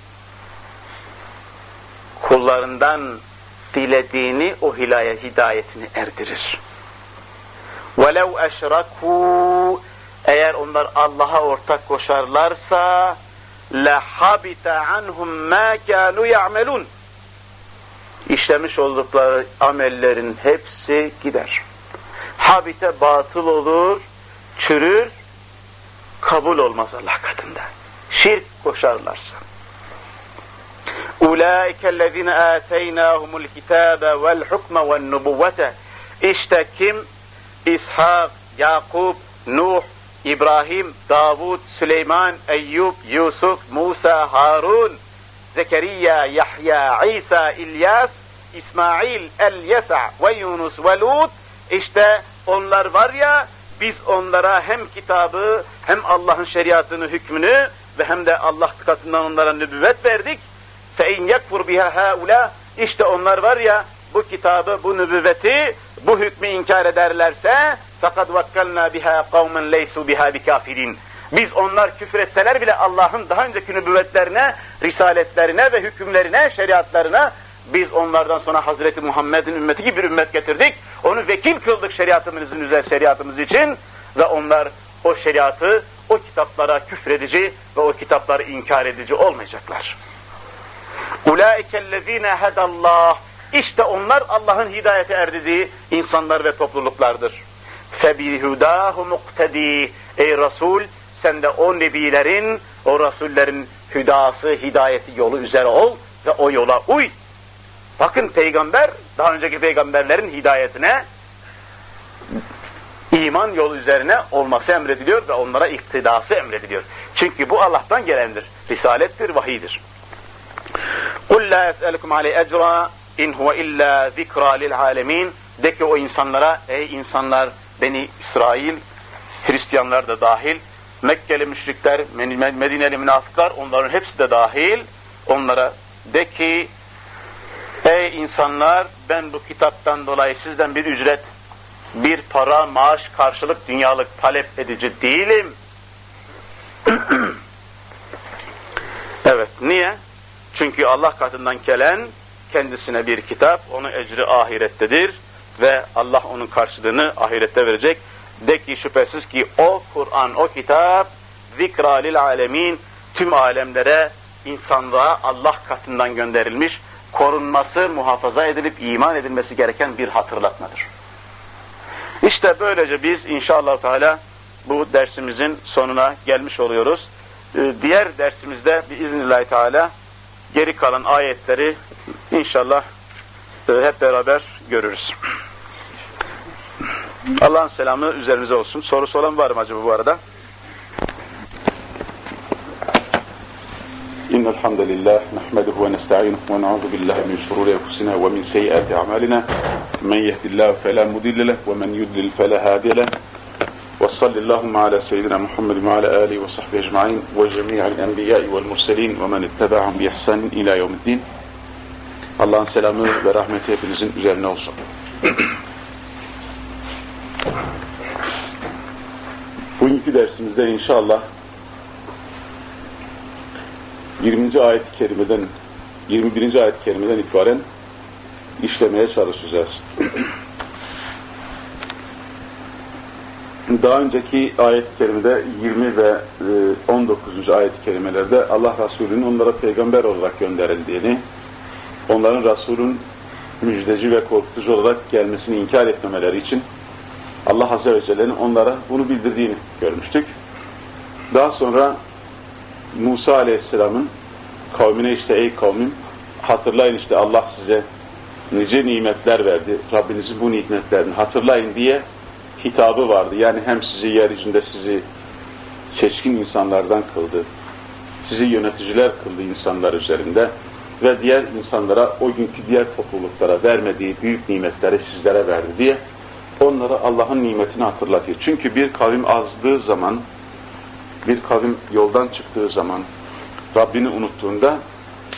Kullarından dilediğini o hilaya hidayetini erdirir. وَلَوْ اَشْرَكُوا Eğer onlar Allah'a ortak koşarlarsa لَحَبِتَ عَنْهُمْ مَا كَانُوا يَعْمَلُونَ İşlemiş oldukları amellerin hepsi gider. Habite batıl olur, çürür, kabul olmaz Allah katında. Şirk koşarlarsa. اُولَٰئِكَ الَّذِينَ آتَيْنَاهُمُ الْكِتَابَ وَالْحُكْمَ وَالنُّبُوَّةَ İşte kim İshak, Yakup, Nuh, İbrahim, Davud, Süleyman, Eyyub, Yusuf, Musa, Harun, Zekeriya, Yahya, İsa, İlyas, İsmail, El-Yesa ve Yunus ve Lut işte onlar var ya biz onlara hem kitabı hem Allah'ın şeriatını, hükmünü ve hem de Allah katından onlara nübüvvet verdik. Fe in yekfur biha haula işte onlar var ya bu kitabı, bu nübüvveti, bu hükmü inkar ederlerse fakat vakkalna biha kavmen leysu biha bikafirin. Biz onlar küfretseler bile Allah'ın daha önceki nübüvvetlerine, risaletlerine ve hükümlerine, şeriatlarına biz onlardan sonra Hazreti Muhammed'in ümmeti gibi bir ümmet getirdik. Onu vekil kıldık şeriatımızın üzerine şeriatımız için ve onlar o şeriatı, o kitaplara küfredici ve o kitapları inkar edici olmayacaklar. Ulaikellezine hedallah işte onlar Allah'ın hidayete erdiği insanlar ve topluluklardır. Febihudahu muktedi ey Resul sen de o nebilerin, o rasullerin hüdası, hidayeti yolu üzere ol ve o yola uy. Bakın peygamber daha önceki peygamberlerin hidayetine iman yolu üzerine olması emrediliyor ve onlara iktidası emrediliyor. Çünkü bu Allah'tan gelendir. Risalettir, vahidir. قُلْ لَا يَسْأَلُكُمْ عَلَيْهِ اَجْرًا اِنْ هُوَ اِلَّا ذِكْرَى لِلْعَالَمِينَ De ki o insanlara, ey insanlar, Beni İsrail, Hristiyanlar da dahil, Mekkeli müşrikler, Medineli münafıklar, onların hepsi de dahil, onlara de ki, ey insanlar, ben bu kitaptan dolayı sizden bir ücret, bir para, maaş, karşılık, dünyalık talep edici değilim. evet, niye? Çünkü Allah katından gelen kendisine bir kitap, onun ecri ahirettedir ve Allah onun karşılığını ahirette verecek. De ki şüphesiz ki o Kur'an, o kitap zikra lil alemin tüm alemlere, insanlığa Allah katından gönderilmiş, korunması, muhafaza edilip iman edilmesi gereken bir hatırlatmadır. İşte böylece biz inşallah Teala bu dersimizin sonuna gelmiş oluyoruz. Ee, diğer dersimizde biiznillahü Teala geri kalan ayetleri inşallah e, hep beraber görürüz. Allah'ın selamı üzerinize olsun. Sorusu olan var mı acaba bu arada? إن الحمد لله نحمده ونستعينه ونعوذ بالله من شرور أنفسنا ومن سيئات أعمالنا من يهد الله فلا مضل له ومن يضلل فلا هادي له وصل اللهم على سيدنا محمد وعلى آله وصحبه أجمعين وجميع الأنبياء والمرسلين ومن اتبعهم بإحسان إلى يوم الدين Allah'ın selamı ve rahmeti hepinizin üzerine olsun. Bugünkü dersimizde inşallah 20. ayet-i kerimeden 21. ayet-i kerimeden itibaren işlemeye çalışacağız. Daha önceki ayet-i kerimede 20 ve 19. E, ayet-i kerimelerde Allah Resulü'nün onlara peygamber olarak gönderildiğini, onların Resul'ün müjdeci ve korkutucu olarak gelmesini inkar etmemeleri için Allah Azze ve Celle'nin onlara bunu bildirdiğini görmüştük. Daha sonra Musa Aleyhisselam'ın kavmine işte ey kavmim hatırlayın işte Allah size nice nimetler verdi. Rabbinizin bu nimetlerini hatırlayın diye hitabı vardı. Yani hem sizi yeryüzünde sizi seçkin insanlardan kıldı. Sizi yöneticiler kıldı insanlar üzerinde ve diğer insanlara o günkü diğer topluluklara vermediği büyük nimetleri sizlere verdi diye onlara Allah'ın nimetini hatırlatıyor. Çünkü bir kavim azdığı zaman, bir kavim yoldan çıktığı zaman, Rabbini unuttuğunda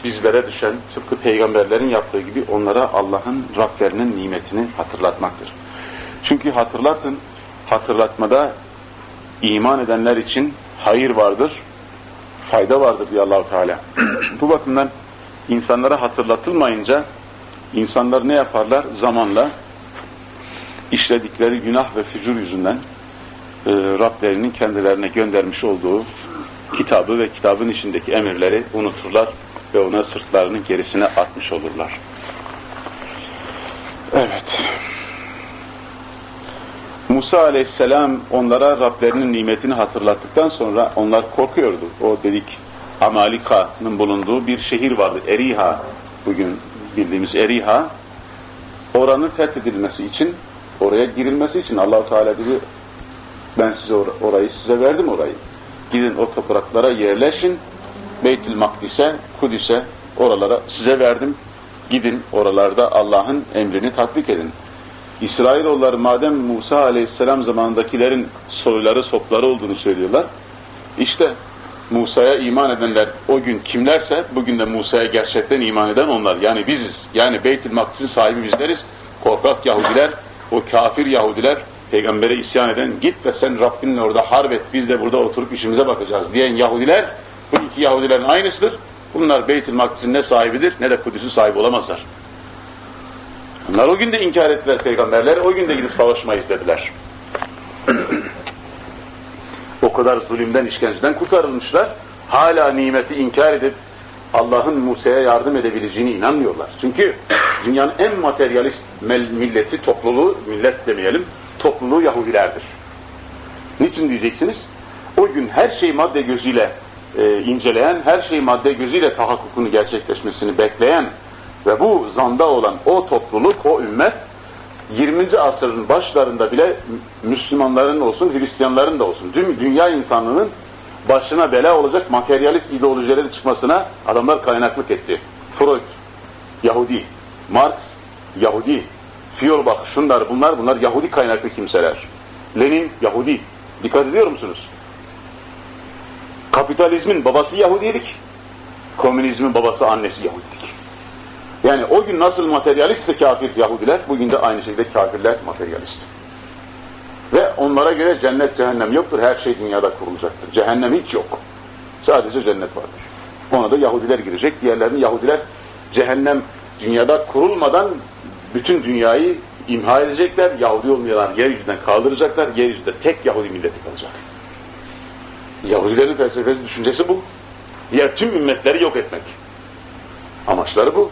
bizlere düşen tıpkı peygamberlerin yaptığı gibi onlara Allah'ın Rablerinin nimetini hatırlatmaktır. Çünkü hatırlatın, hatırlatmada iman edenler için hayır vardır, fayda vardır diyor Allahu Teala. Bu bakımdan insanlara hatırlatılmayınca insanlar ne yaparlar? Zamanla işledikleri günah ve fücur yüzünden e, Rablerinin kendilerine göndermiş olduğu kitabı ve kitabın içindeki emirleri unuturlar ve ona sırtlarını gerisine atmış olurlar. Evet. Musa aleyhisselam onlara Rablerinin nimetini hatırlattıktan sonra onlar korkuyordu. O dedik Amalika'nın bulunduğu bir şehir vardı. Eriha, bugün bildiğimiz Eriha. Oranın fethedilmesi için Oraya girilmesi için Allahu Teala dedi ben size or orayı size verdim orayı. Gidin o topraklara yerleşin. Beytül Makdis'e, Kudüs'e oralara size verdim. Gidin oralarda Allah'ın emrini tatbik edin. İsrailoğulları madem Musa aleyhisselam zamanındakilerin soyları sopları olduğunu söylüyorlar. İşte Musa'ya iman edenler o gün kimlerse bugün de Musa'ya gerçekten iman eden onlar. Yani biziz. Yani Beytül Makdis'in sahibi bizleriz. Korkak Yahudiler, o kafir Yahudiler peygambere isyan eden git ve sen Rabbinle orada harp et biz de burada oturup işimize bakacağız diyen Yahudiler bu iki Yahudilerin aynısıdır. Bunlar Beytül Makdis'in ne sahibidir ne de Kudüs'ün sahibi olamazlar. Bunlar o gün de inkar ettiler peygamberler, o gün de gidip savaşmayız dediler. o kadar zulümden, işkenceden kurtarılmışlar. Hala nimeti inkar edip Allah'ın Musa'ya yardım edebileceğini inanmıyorlar. Çünkü dünyanın en materyalist milleti, topluluğu, millet demeyelim, topluluğu Yahudilerdir. Niçin diyeceksiniz? O gün her şeyi madde gözüyle e, inceleyen, her şeyi madde gözüyle tahakkukunu gerçekleşmesini bekleyen ve bu zanda olan o topluluk, o ümmet 20. asırın başlarında bile Müslümanların olsun, Hristiyanların da olsun, dünya insanlığının başına bela olacak materyalist ideolojilerin çıkmasına adamlar kaynaklık etti. Freud, Yahudi, Marx, Yahudi, Feuerbach, şunlar bunlar, bunlar Yahudi kaynaklı kimseler. Lenin, Yahudi. Dikkat ediyor musunuz? Kapitalizmin babası Yahudilik, komünizmin babası annesi Yahudilik. Yani o gün nasıl materyalistse kafir Yahudiler, bugün de aynı şekilde kafirler materyalist. Ve onlara göre cennet cehennem yoktur, her şey dünyada kurulacaktır. Cehennem hiç yok. Sadece cennet vardır. Ona da Yahudiler girecek, diğerlerini Yahudiler cehennem dünyada kurulmadan bütün dünyayı imha edecekler, Yahudi olmayanlar yeryüzünden kaldıracaklar, yeryüzünde tek Yahudi milleti kalacak. Yahudilerin felsefesi, düşüncesi bu. Diğer tüm ümmetleri yok etmek. Amaçları bu.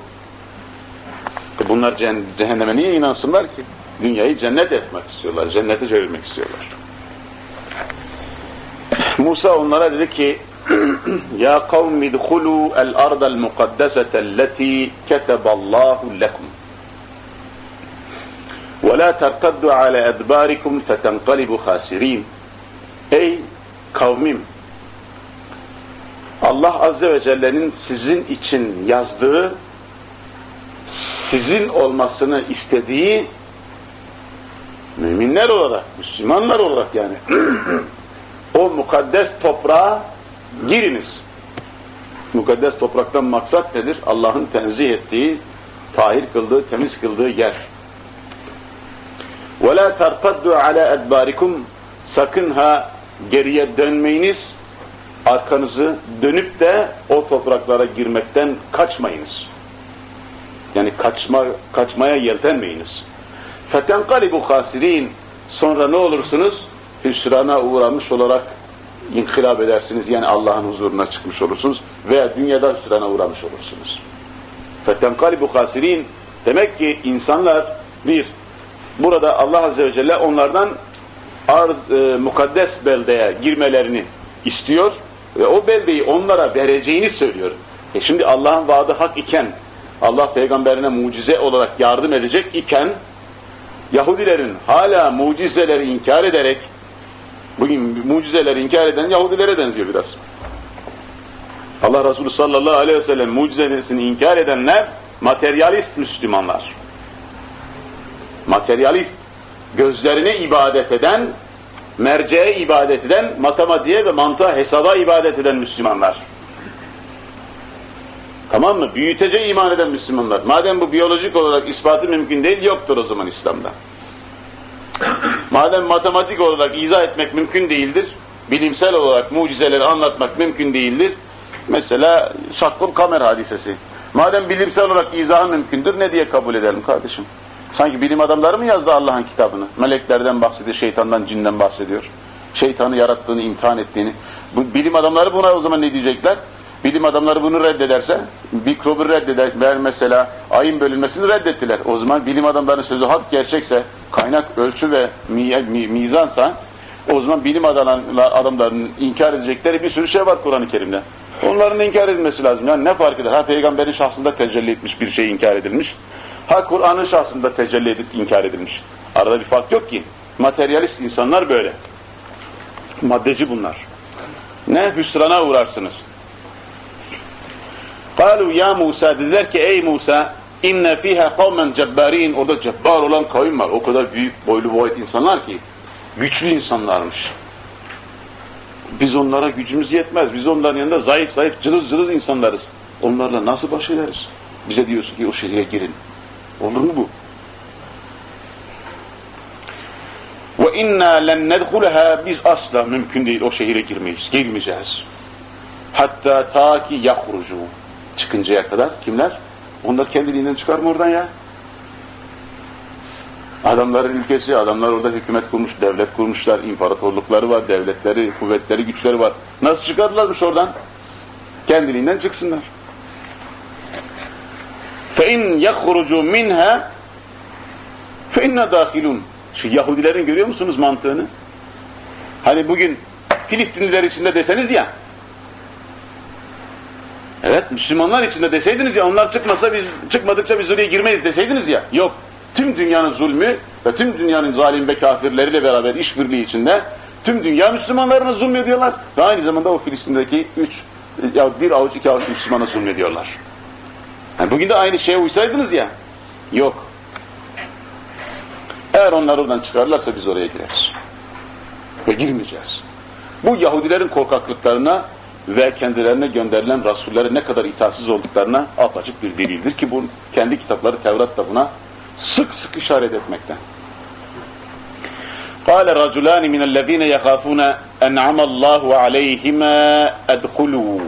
E bunlar cehenneme niye inansınlar ki? Dünyayı cennet etmek istiyorlar, cennete çevirmek istiyorlar. Musa onlara dedi ki Ya kavmi dhulu el ardel mukaddesete leti keteballahu lekum ve la tertaddu ala edbarikum fetenqalibu hasirin Ey kavmim Allah Azze ve Celle'nin sizin için yazdığı, sizin olmasını istediği müminler olarak, Müslümanlar olarak yani o mukaddes toprağa giriniz. Mukaddes topraktan maksat nedir? Allah'ın tenzih ettiği, tahir kıldığı, temiz kıldığı yer. وَلَا تَرْتَدُّ عَلَى اَدْبَارِكُمْ Sakın ha geriye dönmeyiniz, arkanızı dönüp de o topraklara girmekten kaçmayınız. Yani kaçma, kaçmaya yeltenmeyiniz. فَتَنْقَلِبُ خَاسِر۪ينَ Sonra ne olursunuz? Hüsrana uğramış olarak inkılap edersiniz. Yani Allah'ın huzuruna çıkmış olursunuz. Veya dünyada hüsrana uğramış olursunuz. فَتَنْقَلِبُ خَاسِر۪ينَ Demek ki insanlar bir, burada Allah Azze ve Celle onlardan arz, e, mukaddes beldeye girmelerini istiyor ve o beldeyi onlara vereceğini söylüyor. E şimdi Allah'ın vaadi hak iken, Allah peygamberine mucize olarak yardım edecek iken, Yahudilerin hala mucizeleri inkar ederek, bugün mucizeleri inkar eden Yahudilere benziyor biraz. Allah Resulü sallallahu aleyhi ve sellem mucizesini inkar edenler, materyalist Müslümanlar. Materyalist, gözlerine ibadet eden, merceğe ibadet eden, matematiğe ve mantığa hesaba ibadet eden Müslümanlar. Tamam mı? Büyütece iman eden Müslümanlar. Madem bu biyolojik olarak ispatı mümkün değil, yoktur o zaman İslam'da. Madem matematik olarak izah etmek mümkün değildir, bilimsel olarak mucizeleri anlatmak mümkün değildir. Mesela şakkul kamer hadisesi. Madem bilimsel olarak izahı mümkündür, ne diye kabul edelim kardeşim? Sanki bilim adamları mı yazdı Allah'ın kitabını? Meleklerden bahsediyor, şeytandan, cinden bahsediyor. Şeytanı yarattığını, imtihan ettiğini. Bu, bilim adamları buna o zaman ne diyecekler? Bilim adamları bunu reddederse, mikrobu reddeder, mesela ayın bölünmesini reddettiler. O zaman bilim adamlarının sözü hak gerçekse, kaynak ölçü ve mi, mi, mizansa, o zaman bilim adamlarının inkar edecekleri bir sürü şey var Kur'an-ı Kerim'de. Onların inkar edilmesi lazım. Yani ne fark eder? Ha peygamberin şahsında tecelli etmiş bir şey inkar edilmiş. Ha Kur'an'ın şahsında tecelli edip inkar edilmiş. Arada bir fark yok ki. Materyalist insanlar böyle. Maddeci bunlar. Ne hüsrana uğrarsınız. Kalu ya Musa dediler ki ey Musa inne fiha kavmen cebbarin orada cebbar olan kavim var. O kadar büyük boylu boyut insanlar ki güçlü insanlarmış. Biz onlara gücümüz yetmez. Biz onların yanında zayıf zayıf cılız cılız insanlarız. Onlarla nasıl baş ederiz? Bize diyorsun ki o şehire girin. Olur mu bu? Ve inna len nedhulaha biz asla mümkün değil o şehire girmeyiz. Girmeyeceğiz. Hatta ta ki yahrucu Çıkıncaya kadar kimler? Onlar kendiliğinden çıkar mı oradan ya? Adamların ülkesi, adamlar orada hükümet kurmuş, devlet kurmuşlar, imparatorlukları var, devletleri, kuvvetleri, güçleri var. Nasıl çıkardılarmış oradan? Kendiliğinden çıksınlar. فَاِنْ يَخْرُجُوا مِنْهَا فَاِنَّ دَاخِلُونَ Şu Yahudilerin görüyor musunuz mantığını? Hani bugün Filistinliler içinde deseniz ya, evet Müslümanlar içinde deseydiniz ya, onlar çıkmasa biz çıkmadıkça biz oraya girmeyiz deseydiniz ya, yok. Tüm dünyanın zulmü ve tüm dünyanın zalim ve kafirleriyle beraber işbirliği içinde tüm dünya Müslümanlarına zulmediyorlar ve aynı zamanda o Filistin'deki üç, ya bir avuç iki avuç Müslümana zulmediyorlar. Yani bugün de aynı şeye uysaydınız ya, yok. Eğer onlar oradan çıkarlarsa biz oraya gireriz. Ve girmeyeceğiz. Bu Yahudilerin korkaklıklarına ve kendilerine gönderilen Rasullere ne kadar itaatsiz olduklarına apaçık bir delildir ki bu kendi kitapları Tevrat da buna sık sık işaret etmekten. قال رجلان من الذين يخافون أنعم الله عليهما أدخلوا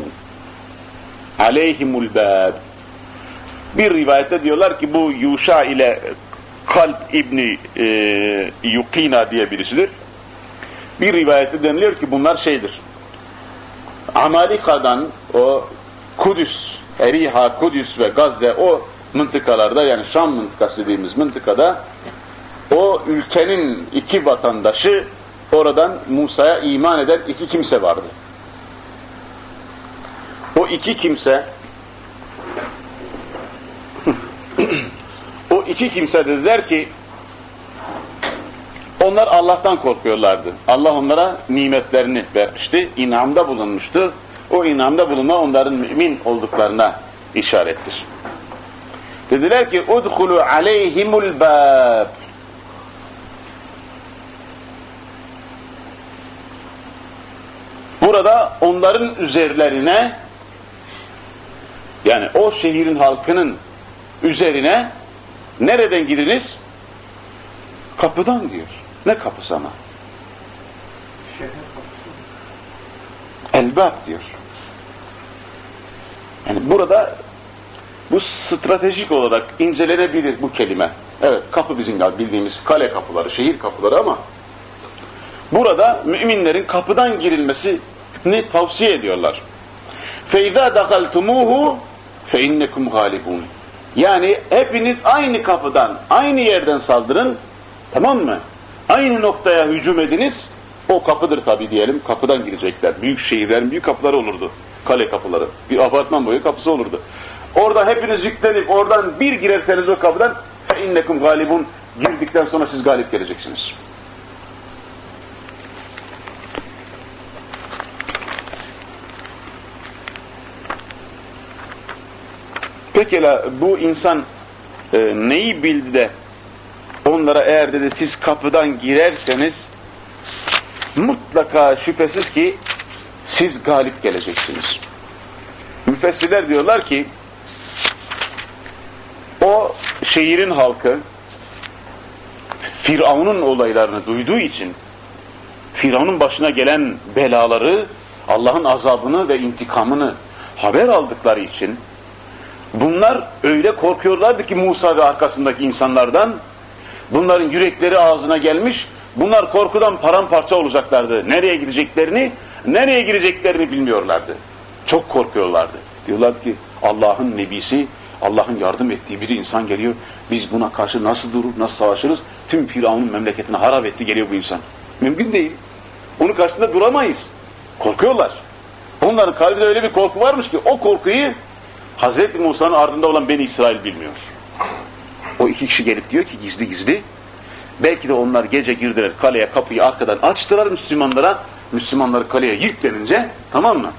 عليهم الباب bir rivayette diyorlar ki bu Yuşa ile Kalp İbni e, Yukina diye birisidir. Bir rivayette deniliyor ki bunlar şeydir. Amalika'dan o Kudüs, Eriha, Kudüs ve Gazze o mıntıkalarda yani Şam mıntıkası dediğimiz mıntıkada o ülkenin iki vatandaşı oradan Musa'ya iman eden iki kimse vardı. O iki kimse o iki kimse dediler ki onlar Allah'tan korkuyorlardı. Allah onlara nimetlerini vermişti, inamda bulunmuştu. O inamda bulunma onların mümin olduklarına işarettir. Dediler ki udhulu aleyhimul bab Burada onların üzerlerine yani o şehrin halkının üzerine nereden giriniz? Kapıdan diyor. Ne kapısı ama? Elbab diyor. Yani burada bu stratejik olarak incelenebilir bu kelime. Evet kapı bizim bildiğimiz kale kapıları, şehir kapıları ama burada müminlerin kapıdan girilmesini tavsiye ediyorlar. فَاِذَا دَخَلْتُمُوهُ فَاِنَّكُمْ غَالِبُونَ Yani hepiniz aynı kapıdan, aynı yerden saldırın, tamam mı? aynı noktaya hücum ediniz, o kapıdır tabii diyelim, kapıdan girecekler. Büyük şehirlerin büyük kapıları olurdu, kale kapıları. Bir apartman boyu kapısı olurdu. Orada hepiniz yüklenip oradan bir girerseniz o kapıdan innekum galibun girdikten sonra siz galip geleceksiniz. Pekala bu insan e, neyi bildi de onlara eğer dedi siz kapıdan girerseniz mutlaka şüphesiz ki siz galip geleceksiniz. Müfessirler diyorlar ki o şehrin halkı Firavun'un olaylarını duyduğu için Firavun'un başına gelen belaları Allah'ın azabını ve intikamını haber aldıkları için bunlar öyle korkuyorlardı ki Musa ve arkasındaki insanlardan bunların yürekleri ağzına gelmiş bunlar korkudan paramparça olacaklardı. Nereye gideceklerini nereye gireceklerini bilmiyorlardı. Çok korkuyorlardı. Diyorlar ki Allah'ın nebisi Allah'ın yardım ettiği bir insan geliyor. Biz buna karşı nasıl durur, nasıl savaşırız? Tüm Firavun'un memleketine harap etti geliyor bu insan. Mümkün değil. Onun karşısında duramayız. Korkuyorlar. Onların kalbinde öyle bir korku varmış ki o korkuyu Hz. Musa'nın ardında olan Beni İsrail bilmiyor. O iki kişi gelip diyor ki gizli gizli Belki de onlar gece girdiler kaleye kapıyı arkadan açtılar Müslümanlara. Müslümanları kaleye yüklenince tamam mı?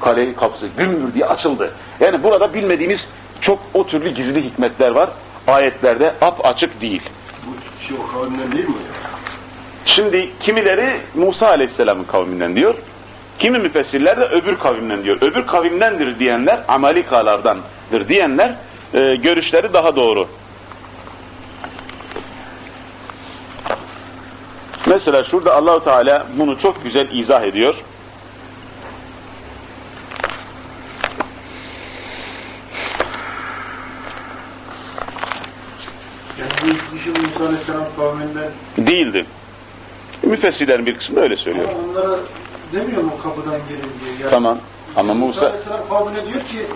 Kaleyi kapısı gümbür diye açıldı. Yani burada bilmediğimiz çok o türlü gizli hikmetler var. Ayetlerde ap açık değil. Bu kişi o kavimden değil mi? Şimdi kimileri Musa Aleyhisselam'ın kavminden diyor. Kimi müfessirler de öbür kavimden diyor. Öbür kavimdendir diyenler, Amalikalardandır diyenler e, görüşleri daha doğru. Mesela şurada Allahu Teala bunu çok güzel izah ediyor. Yani kişi Musa Aleyhisselam kavminden Değildi. Müfessirlerin bir kısmı öyle söylüyor. ama onlara demiyor mu kapıdan girin diye. Yani Tamam. Ama Musa Aleyhisselam kavmine diyor ki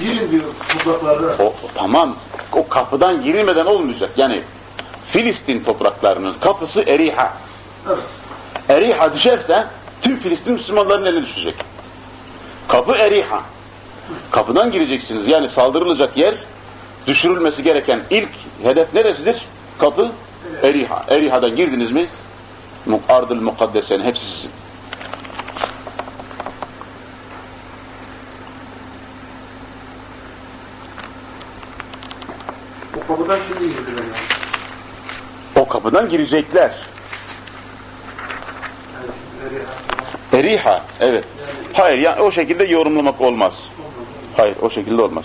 girin diyor topraklara. O, tamam. O kapıdan girilmeden olmayacak. Yani Filistin topraklarının kapısı Eriha. Eriha düşerse tüm Filistin Müslümanların eline düşecek. Kapı Eriha. Kapıdan gireceksiniz. Yani saldırılacak yer düşürülmesi gereken ilk hedef neresidir? Kapı Eriha. Eriha'dan girdiniz mi Ardıl Mukaddese'nin hepsi sizin. O kapıdan şimdi girdiler yani. O kapıdan girecekler. Eriha. Evet. Hayır yani o şekilde yorumlamak olmaz. Hayır o şekilde olmaz.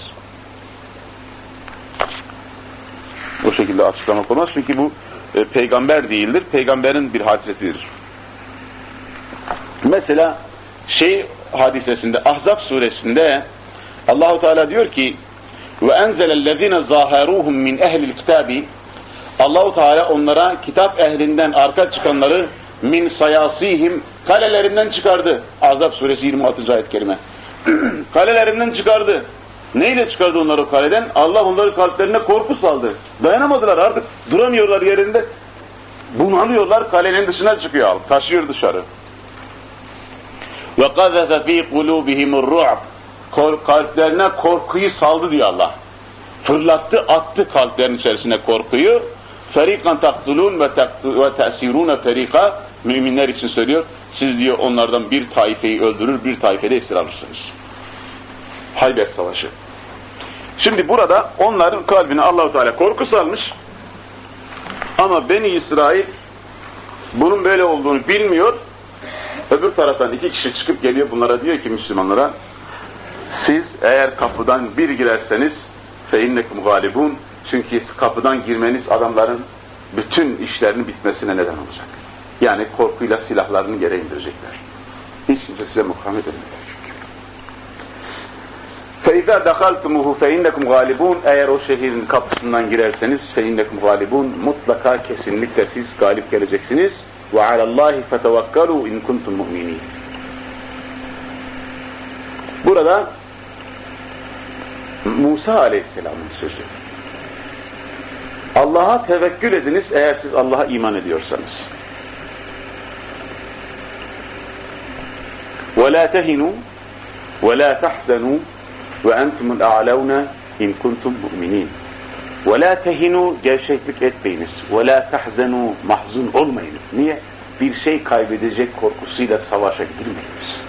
O şekilde açıklamak olmaz çünkü bu e, peygamber değildir. Peygamberin bir hadisesidir. Mesela şey hadisesinde Ahzab suresinde Allahu Teala diyor ki ve enzelellezine zaharuhum min ehlil kitabi Allahu Teala onlara kitap ehlinden arka çıkanları min sayasihim kalelerinden çıkardı. Azap suresi 26. ayet kerime. kalelerinden çıkardı. Neyle çıkardı onları o kaleden? Allah onların kalplerine korku saldı. Dayanamadılar artık. Duramıyorlar yerinde. Bunalıyorlar. Kalenin dışına çıkıyor. Taşıyor dışarı. Ve قَذَفَ ف۪ي قُلُوبِهِمُ الرُّعْبِ Kalplerine korkuyu saldı diyor Allah. Fırlattı, attı kalplerin içerisine korkuyu. Ferikan taktulun ve te'sirune ferika müminler için söylüyor. Siz diyor onlardan bir taifeyi öldürür, bir taifede esir alırsınız. Hayber Savaşı. Şimdi burada onların kalbine Allahu Teala korku salmış. Ama Beni İsrail bunun böyle olduğunu bilmiyor. Öbür taraftan iki kişi çıkıp geliyor bunlara diyor ki Müslümanlara siz eğer kapıdan bir girerseniz feinnekum galibun çünkü kapıdan girmeniz adamların bütün işlerinin bitmesine neden olacak. Yani korkuyla silahlarını yere indirecekler. Hiç kimse size mukavemet edemeyecek. فَاِذَا دَخَلْتُمُهُ فَاِنَّكُمْ غَالِبُونَ Eğer o şehrin kapısından girerseniz فَاِنَّكُمْ غَالِبُونَ Mutlaka kesinlikle siz galip geleceksiniz. وَعَلَى اللّٰهِ فَتَوَكَّلُوا اِنْ كُنْتُمْ مُؤْمِنِينَ Burada Musa Aleyhisselam'ın sözü. Allah'a tevekkül ediniz eğer siz Allah'a iman ediyorsanız. وَلَا تَهِنُوا وَلَا تَحْزَنُوا وَاَنْتُمُ الْاَعْلَوْنَ اِنْ كُنْتُمْ مُؤْمِنِينَ وَلَا تَهِنُوا Gevşeklik etmeyiniz. وَلَا تَحْزَنُوا Mahzun olmayınız. Niye? Bir şey kaybedecek korkusuyla savaşa girmeyiniz.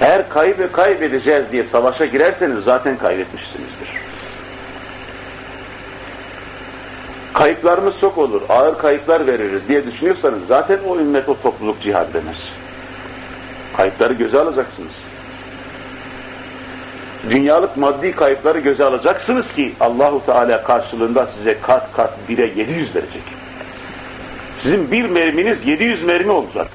Eğer kaybe kaybedeceğiz diye savaşa girerseniz zaten kaybetmişsinizdir. Kayıplarımız çok olur, ağır kayıplar veririz diye düşünüyorsanız zaten o ümmet o topluluk cihad demez. Kayıpları göze alacaksınız. Dünyalık maddi kayıpları göze alacaksınız ki Allahu Teala karşılığında size kat kat bire 700 verecek. Sizin bir merminiz 700 mermi olacak.